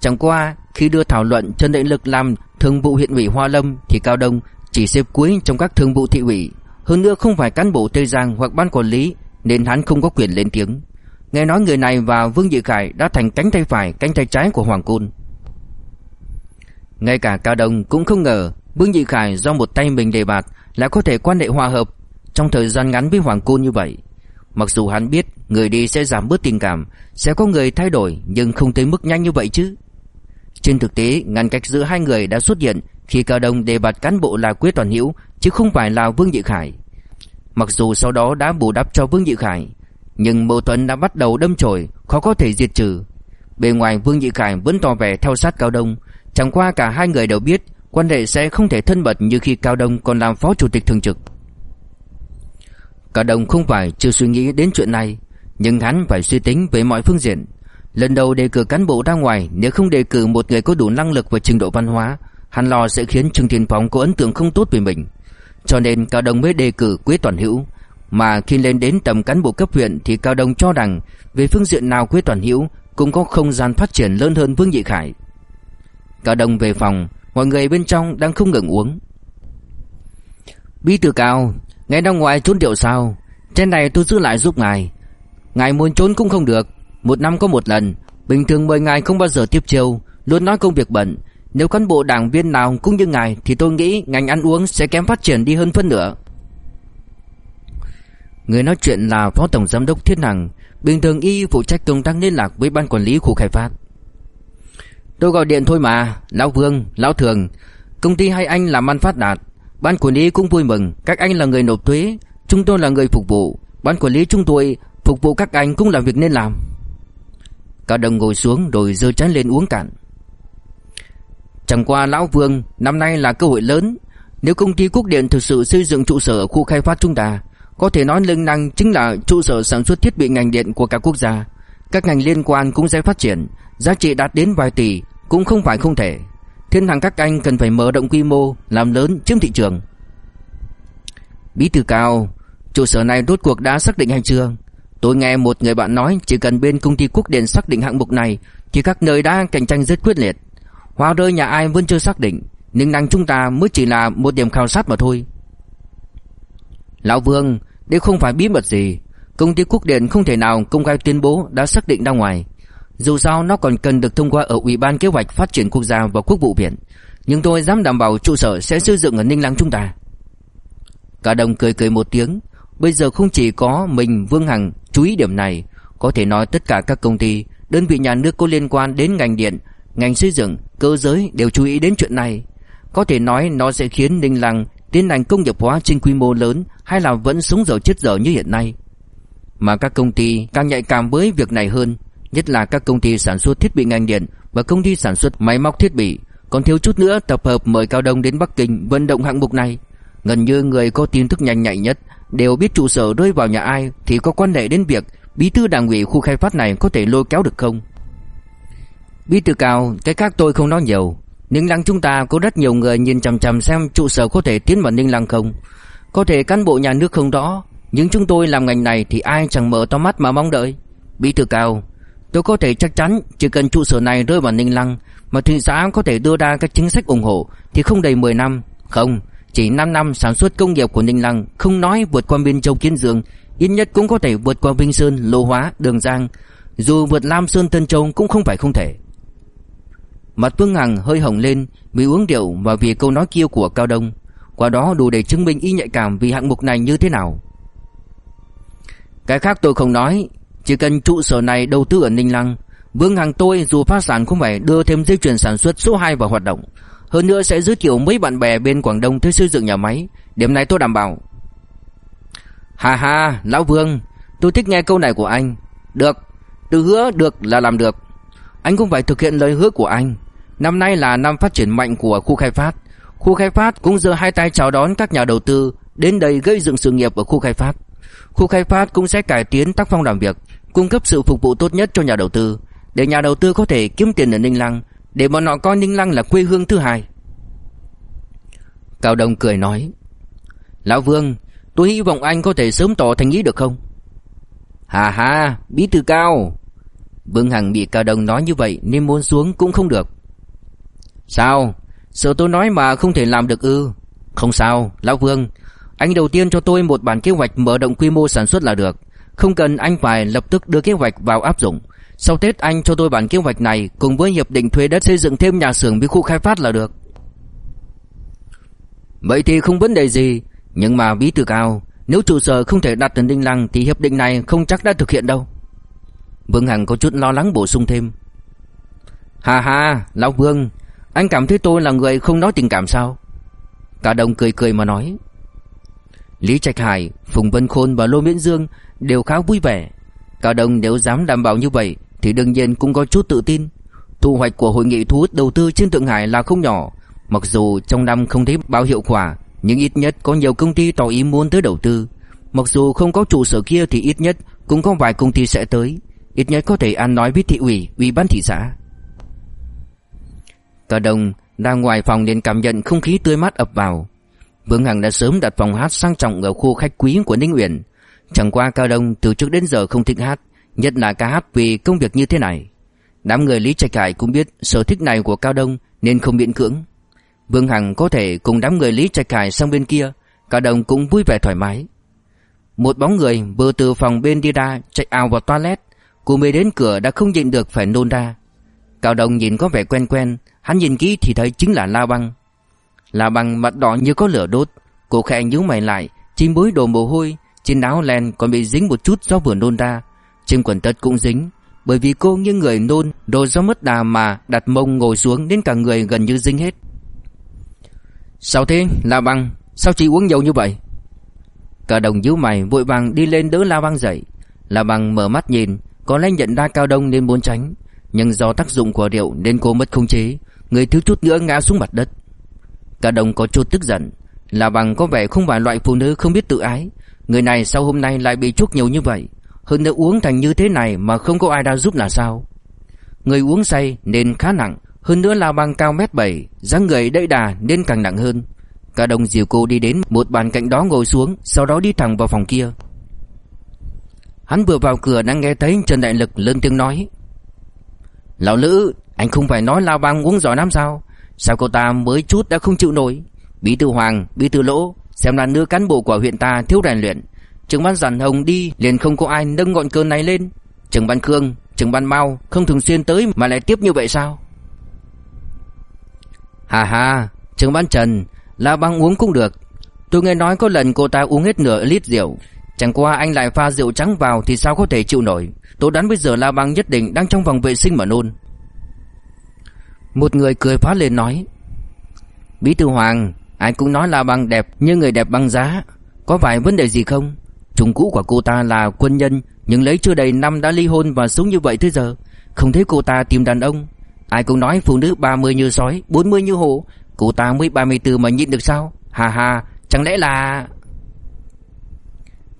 Chẳng qua khi đưa thảo luận Trần Đại Lực làm thường vụ huyện ủy Hoa Lâm Thì Cao Đông chỉ xếp cuối trong các thường vụ thị ủy. Hơn nữa không phải cán bộ Tây Giang hoặc ban quản lý Nên hắn không có quyền lên tiếng. Nghe nói người này và Vương Dị Khải đã thành cánh tay phải, cánh tay trái của Hoàng Côn. Ngay cả Cao Đông cũng không ngờ Vương Dị Khải do một tay mình đề bạt là có thể quan hệ hòa hợp trong thời gian ngắn với Hoàng Côn như vậy Mặc dù hắn biết người đi sẽ giảm bớt tình cảm, sẽ có người thay đổi nhưng không tới mức nhanh như vậy chứ. Trên thực tế, ngăn cách giữa hai người đã xuất hiện khi Cao Đông đề bạt cán bộ là Quế Toàn Hữu chứ không phải là Vương Dị Khải. Mặc dù sau đó đã bù đắp cho Vương Dị Khải, nhưng mâu thuẫn đã bắt đầu đâm chồi, khó có thể diệt trừ. Bề ngoài Vương Dị Khải vẫn tỏ vẻ theo sát Cao Đông, chẳng qua cả hai người đều biết quan hệ sẽ không thể thân mật như khi Cao Đông còn làm phó chủ tịch thường trực. Cả đồng không phải chưa suy nghĩ đến chuyện này, Nhưng hắn phải suy tính về mọi phương diện. Lần đầu đề cử cán bộ ra ngoài, Nếu không đề cử một người có đủ năng lực và trình độ văn hóa, Hắn lo sẽ khiến Trương Thiên Phóng có ấn tượng không tốt về mình. Cho nên Cao Đông mới đề cử Quế Toàn Hữu. Mà khi lên đến tầm cán bộ cấp huyện Thì Cao Đông cho rằng Về phương diện nào Quế Toàn Hữu Cũng có không gian phát triển lớn hơn Vương Nhị Khải. Cao Đông về phòng, Mọi người bên trong đang không ngừng uống. Bí thư Cao Ngài ra ngoài trốn điệu sao? Trên này tôi giữ lại giúp ngài. Ngài muốn trốn cũng không được. Một năm có một lần. Bình thường mời ngài không bao giờ tiếp chiêu. Luôn nói công việc bận. Nếu cán bộ đảng viên nào cũng như ngài Thì tôi nghĩ ngành ăn uống sẽ kém phát triển đi hơn phân nửa. Người nói chuyện là Phó Tổng Giám đốc thiết Hằng. Bình thường y phụ trách công tác liên lạc với ban quản lý khu khai phát. Tôi gọi điện thôi mà. Lão Vương, Lão Thường. Công ty hai anh làm ăn phát đạt. Ban quản lý cũng vui mừng. Các anh là người nộp thuế, Chúng tôi là người phục vụ. Ban quản lý chúng tôi Phục vụ các anh cũng là việc nên làm. Cả đồng ngồi xuống rồi dơ chén lên uống cạn. Chẳng qua Lão Vương, Năm nay là cơ hội lớn. Nếu công ty Quốc Điện thực sự xây dựng trụ sở ở khu khai phát chúng ta, Có thể nói lưng năng chính là trụ sở sản xuất thiết bị ngành điện của cả quốc gia. Các ngành liên quan cũng sẽ phát triển, Giá trị đạt đến vài tỷ, Cũng không phải không thể. Thiên hàng các anh cần phải mở rộng quy mô, Làm lớn chiếm thị trường. Bí thư cao, Trụ sở này rốt cuộc đã xác định hay chưa? Tôi nghe một người bạn nói Chỉ cần bên công ty quốc điện xác định hạng mục này Thì các nơi đã cạnh tranh rất quyết liệt. Hoa rơi nhà ai vẫn chưa xác định, Nhưng năng chúng ta mới chỉ là một điểm khảo sát mà thôi. Lão Vương, Đây không phải bí mật gì. Công ty quốc điện không thể nào công khai tuyên bố Đã xác định ra ngoài. Dù sao nó còn cần được thông qua ở Ủy ban Kế hoạch Phát triển Quốc gia và Quốc vụ viện Nhưng tôi dám đảm bảo trụ sở sẽ xây dựng ở Ninh Lăng chúng ta. Cả đồng cười cười một tiếng. Bây giờ không chỉ có mình Vương Hằng chú ý điểm này Có thể nói tất cả các công ty Đơn vị nhà nước có liên quan đến ngành điện Ngành xây dựng, cơ giới đều chú ý đến chuyện này. Có thể nói nó sẽ khiến Ninh Lăng Tiến hành công nghiệp hóa trên quy mô lớn Hay là vẫn sống dở chết dở như hiện nay. Mà các công ty càng nhạy cảm với việc này hơn Nhất là các công ty sản xuất thiết bị ngành điện Và công ty sản xuất máy móc thiết bị. Còn thiếu chút nữa, tập hợp mời Cao Đông đến Bắc Kinh vận động hạng mục này. Gần như người có tin tức nhanh nhạy nhất Đều biết trụ sở rơi vào nhà ai Thì có quan hệ đến việc Bí thư đảng ủy khu khai phát này có thể lôi kéo được không? Bí thư cao, Cái khác tôi không nói nhiều. Ninh Lăng chúng ta có rất nhiều người nhìn chằm chằm xem trụ sở có thể tiến vào Ninh Lăng không? Có thể cán bộ nhà nước không đó Nhưng chúng tôi làm ngành này thì ai chẳng mở to mắt mà mong đợi? Bí thư cao Tôi có thể chắc chắn chỉ cần trụ sở này rơi vào Ninh Lăng Mà thị xã có thể đưa ra các chính sách ủng hộ Thì không đầy 10 năm Không chỉ 5 năm sản xuất công nghiệp của Ninh Lăng không nói vượt qua Biên Châu Kiến Dương, ít nhất cũng có thể vượt qua Vinh Sơn, Lô Hóa, Đường Giang, dù vượt Lam Sơn Tân Châu cũng không phải không thể. Mặt Vương Hằng hơi hồng lên vì uống rượu và vì câu nói kia của Cao Đông, qua đó đủ để chứng minh y nhạy cảm vì hạng mục này như thế nào. Cái khác tôi không nói, chỉ cần trụ sở này đầu tư ở Ninh Lăng, Vương Hằng tôi dù phá sản cũng phải đưa thêm dây chuyền sản xuất số 2 vào hoạt động. Hơn nữa sẽ giới thiệu mấy bạn bè bên Quảng Đông tới xây dựng nhà máy. Điểm này tôi đảm bảo. Hà hà Lão Vương Tôi thích nghe câu này của anh. Được Từ hứa được là làm được. Anh cũng phải thực hiện lời hứa của anh. Năm nay là năm phát triển mạnh của khu khai phát. Khu khai phát cũng giơ hai tay chào đón các nhà đầu tư Đến đây gây dựng sự nghiệp ở khu khai phát. Khu khai phát cũng sẽ cải tiến tác phong làm việc. Cung cấp sự phục vụ tốt nhất cho nhà đầu tư, Để nhà đầu tư có thể kiếm tiền ở Ninh Lăng, để bọn họ coi Ninh Lăng là quê hương thứ hai. Cao Đông cười nói, Lão Vương, Tôi hy vọng anh có thể sớm tỏ thành ý được không? Hà hà Bí thư Cao. Vương Hằng bị Cao Đông nói như vậy Nên muốn xuống cũng không được. Sao? Sợ tôi nói mà không thể làm được ư? Không sao, Lão Vương, Anh đầu tiên cho tôi một bản kế hoạch mở rộng quy mô sản xuất là được. Không cần anh phải lập tức đưa kế hoạch vào áp dụng sau Tết anh cho tôi bản kế hoạch này cùng với hiệp định thuê đất xây dựng thêm nhà xưởng với khu khai phát là được. Vậy thì không vấn đề gì, nhưng mà bí thư cao, nếu trụ sở không thể đặt ở Đinh Lăng thì hiệp định này không chắc đã thực hiện đâu. Vương Hằng có chút lo lắng bổ sung thêm. Hà hà, Lão Vương, anh cảm thấy tôi là người không nói tình cảm sao? Cả đồng cười cười mà nói. Lý Trạch Hải, Phùng Vân Khôn và Lô Miễn Dương đều khá vui vẻ. Cao Đông nếu dám đảm bảo như vậy thì đương nhiên cũng có chút tự tin. Thu hoạch của hội nghị thu hút đầu tư trên Thượng Hải là không nhỏ, mặc dù trong năm không thấy bao hiệu quả, nhưng ít nhất có nhiều công ty tỏ ý muốn tới đầu tư. Mặc dù không có trụ sở kia thì ít nhất cũng có vài công ty sẽ tới. Ít nhất có thể ăn nói với thị ủy, ủy ban thị xã Cao đồng đang ngoài phòng liền cảm nhận không khí tươi mát ập vào Vương Hằng đã sớm đặt phòng hát sang trọng ở khu khách quý của Ninh Uyển. Chẳng qua Cao Đông từ trước đến giờ không thích hát, Nhất là ca hát vì công việc như thế này. Đám người Lý Trạch Hải cũng biết sở thích này của Cao Đông nên không miễn cưỡng. Vương Hằng có thể cùng đám người Lý Trạch Hải sang bên kia, Cao Đông cũng vui vẻ thoải mái. Một bóng người vừa từ phòng bên đi ra, chạy ào vào toilet. Cô mới đến cửa đã không nhịn được phải nôn ra. Cao Đông nhìn có vẻ quen quen, Hắn nhìn kỹ thì thấy chính là La Băng. La bằng mặt đỏ như có lửa đốt. Cô khẽ nhíu mày lại, Chim bối đổ mồ hôi, Trên áo len còn bị dính một chút do vừa nôn ra. Trên quần tất cũng dính, Bởi vì cô như người nôn, Đồ do mất đà mà đặt mông ngồi xuống Đến cả người gần như dính hết. Sao thế, La Băng? Sao chị uống nhiều như vậy? Cả đồng nhíu mày, vội vàng đi lên đỡ La Băng dậy. La Băng mở mắt nhìn, Có lẽ nhận ra Cao Đông nên muốn tránh. Nhưng do tác dụng của rượu nên cô mất không chế. Người thiếu chút nữa ngã xuống mặt đất. Cả đồng có chút tức giận. Là Băng có vẻ không phải loại phụ nữ không biết tự ái. Người này sau hôm nay lại bị chút nhiều như vậy. Hơn nữa uống thành như thế này mà không có ai đã giúp là sao? Người uống say nên khá nặng. Hơn nữa là Băng cao mét 7 dáng người đẫy đà nên càng nặng hơn. Cả đồng dìu cô đi đến một bàn cạnh đó ngồi xuống, Sau đó đi thẳng vào phòng kia. Hắn vừa vào cửa đã nghe thấy Trần Đại Lực lên tiếng nói. Lão Lữ, Anh không phải nói La Băng uống giỏi lắm sao? Sao cô ta mới chút đã không chịu nổi? Bí thư Hoàng, bí thư Lỗ Xem là nữ cán bộ của huyện ta thiếu rèn luyện. Trường ban giản hồng đi liền không có ai nâng ngọn cơn này lên. Trường ban Khương, trường ban Mao Không thường xuyên tới mà lại tiếp như vậy sao? Hà hà trường ban Trần Là băng uống cũng được. Tôi nghe nói có lần cô ta uống hết nửa lít rượu. Chẳng qua anh lại pha rượu trắng vào Thì sao có thể chịu nổi? Tôi đoán bây giờ La băng nhất định đang trong vòng vệ sinh mà nôn. Một người cười phá lên nói, Bí thư Hoàng, Ai cũng nói là băng đẹp như người đẹp băng giá. Có phải vấn đề gì không? Chồng cũ của cô ta là quân nhân, Nhưng lấy chưa đầy năm đã ly hôn và sống như vậy tới giờ. Không thấy cô ta tìm đàn ông. Ai cũng nói phụ nữ 30 như sói 40 như hổ. Cô ta mới 34 mà nhịn được sao? Hà hà chẳng lẽ là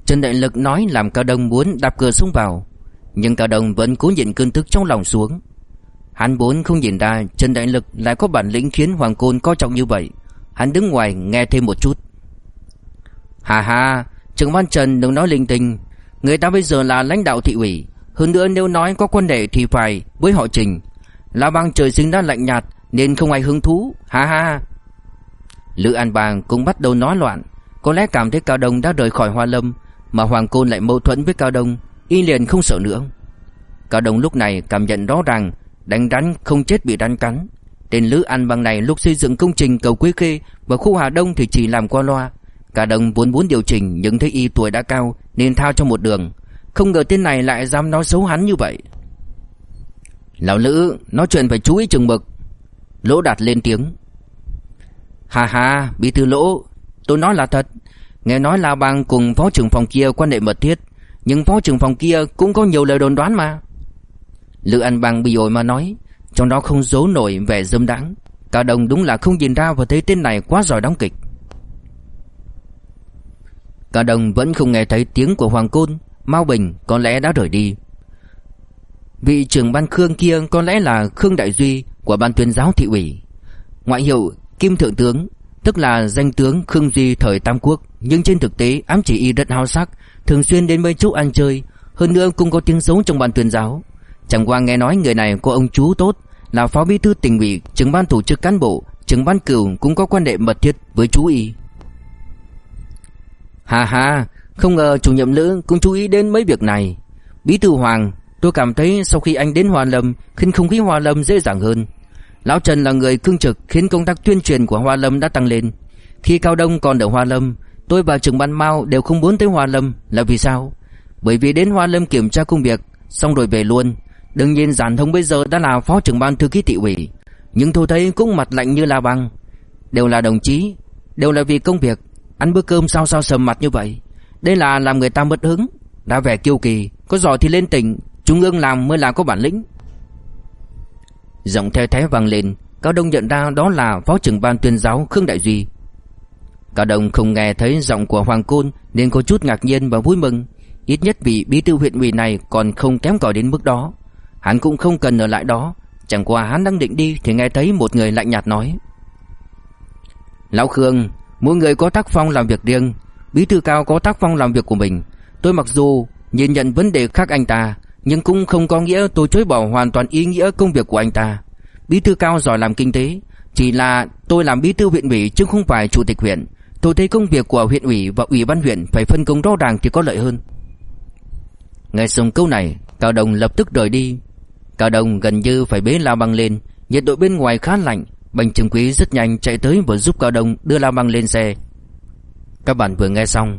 Trần Đại Lực nói làm Cao Đông muốn đạp cửa xuống vào, Nhưng Cao Đông vẫn cố nhịn cơn tức trong lòng xuống. Hắn vốn không nhìn ra Trần Đại Lực lại có bản lĩnh khiến Hoàng Côn coi trọng như vậy. Hắn đứng ngoài nghe thêm một chút. Hà hà Trưởng văn Trần đừng nói linh tinh. Người ta bây giờ là lãnh đạo thị ủy. Hơn nữa nếu nói có quan hệ thì phải với họ trình. Là bang trời sinh đã lạnh nhạt, Nên không ai hứng thú. Ha ha. Lữ An Bang cũng bắt đầu nói loạn. Có lẽ cảm thấy Cao Đông đã rời khỏi Hoa Lâm, Mà Hoàng Côn lại mâu thuẫn với Cao Đông, Y liền không sợ nữa. Cao Đông lúc này cảm nhận rõ ràng Đánh rắn không chết bị rắn cắn Tên Lữ An Bang này lúc xây dựng công trình cầu Quế Khê Và khu Hà Đông thì chỉ làm qua loa Cả đồng vốn muốn điều chỉnh nhưng thấy y tuổi đã cao nên thao cho một đường. Không ngờ tên này lại dám nói xấu hắn như vậy. Lão Lữ, nói chuyện phải chú ý chừng mực. Lỗ đạt lên tiếng. Hà hà, bí thư lỗ, tôi nói là thật. Nghe nói là bang cùng phó trưởng phòng kia quan hệ mật thiết. Nhưng phó trưởng phòng kia cũng có nhiều lời đồn đoán mà. Lữ An Bang bị ổi mà nói. Trong đó không giấu nổi vẻ dâm đãng. Cả đồng đúng là không nhìn ra và thấy tên này quá giỏi đóng kịch. Cả đồng vẫn không nghe thấy tiếng của Hoàng Côn, Mao Bình có lẽ đã rời đi Vị trưởng ban Khương kia có lẽ là Khương Đại Duy Của ban tuyên giáo thị ủy Ngoại hiệu Kim Thượng Tướng, Tức là danh tướng Khương Duy thời Tam Quốc, Nhưng trên thực tế ám chỉ y rất hao sắc, Thường xuyên đến mấy chỗ ăn chơi Hơn nữa cũng có tiếng xấu trong ban tuyên giáo Chẳng qua nghe nói người này có ông chú tốt Là phó bí thư tỉnh ủy Trưởng ban tổ chức cán bộ Trưởng ban cửu cũng có quan hệ mật thiết với chú y Hà hà, không ngờ chủ nhiệm Lữ cũng chú ý đến mấy việc này. Bí thư Hoàng, tôi cảm thấy sau khi anh đến Hoa Lâm, khiến không khí Hoa Lâm dễ dàng hơn. Lão Trần là người cương trực khiến công tác tuyên truyền của Hoa Lâm đã tăng lên. Khi Cao Đông còn ở Hoa Lâm, tôi và trưởng ban Mao đều không muốn tới Hoa Lâm là vì sao? Bởi vì đến Hoa Lâm kiểm tra công việc, xong rồi về luôn. Đương nhiên Giản Thông bây giờ đã là phó trưởng ban thư ký thị ủy, nhưng tôi thấy cũng mặt lạnh như là băng. Đều là đồng chí, đều là vì công việc, Ăn bữa cơm sao sao sầm mặt như vậy. Đây là làm người ta mất hứng. Đã vẻ kiêu kỳ Có giỏi thì lên tỉnh Trung ương làm mới là có bản lĩnh. Giọng theo thế vang lên Cao Đông nhận ra đó là Phó trưởng ban tuyên giáo Khương Đại Duy. Cao Đông không nghe thấy giọng của Hoàng Côn Nên có chút ngạc nhiên và vui mừng. Ít nhất vị bí thư huyện ủy này còn không kém cỏi đến mức đó. Hắn cũng không cần ở lại đó. Chẳng qua hắn đang định đi Thì nghe thấy một người lạnh nhạt nói. Lão Khương, Mỗi người có tác phong làm việc riêng. Bí thư cao có tác phong làm việc của mình. Tôi mặc dù nhìn nhận vấn đề khác anh ta, Nhưng cũng không có nghĩa tôi chối bỏ hoàn toàn ý nghĩa công việc của anh ta. Bí thư cao giỏi làm kinh tế, Chỉ là tôi làm bí thư huyện ủy chứ không phải chủ tịch huyện. Tôi thấy công việc của huyện ủy và ủy ban huyện Phải phân công rõ ràng thì có lợi hơn. Nghe xong câu này, Cao Đồng lập tức rời đi. Cao Đồng gần như phải bế La Băng lên. Nhiệt độ bên ngoài khá lạnh. Bành Trường Quý rất nhanh chạy tới và giúp Cao Đồng đưa La Băng lên xe. Các bạn vừa nghe xong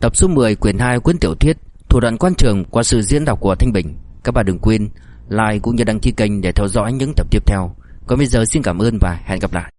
Tập số 10 quyển 2 cuốn tiểu thuyết Thủ đoạn quan trường qua sự diễn đọc của Thanh Bình. Các bạn đừng quên like cũng như đăng ký kênh để theo dõi những tập tiếp theo. Còn bây giờ xin cảm ơn và hẹn gặp lại.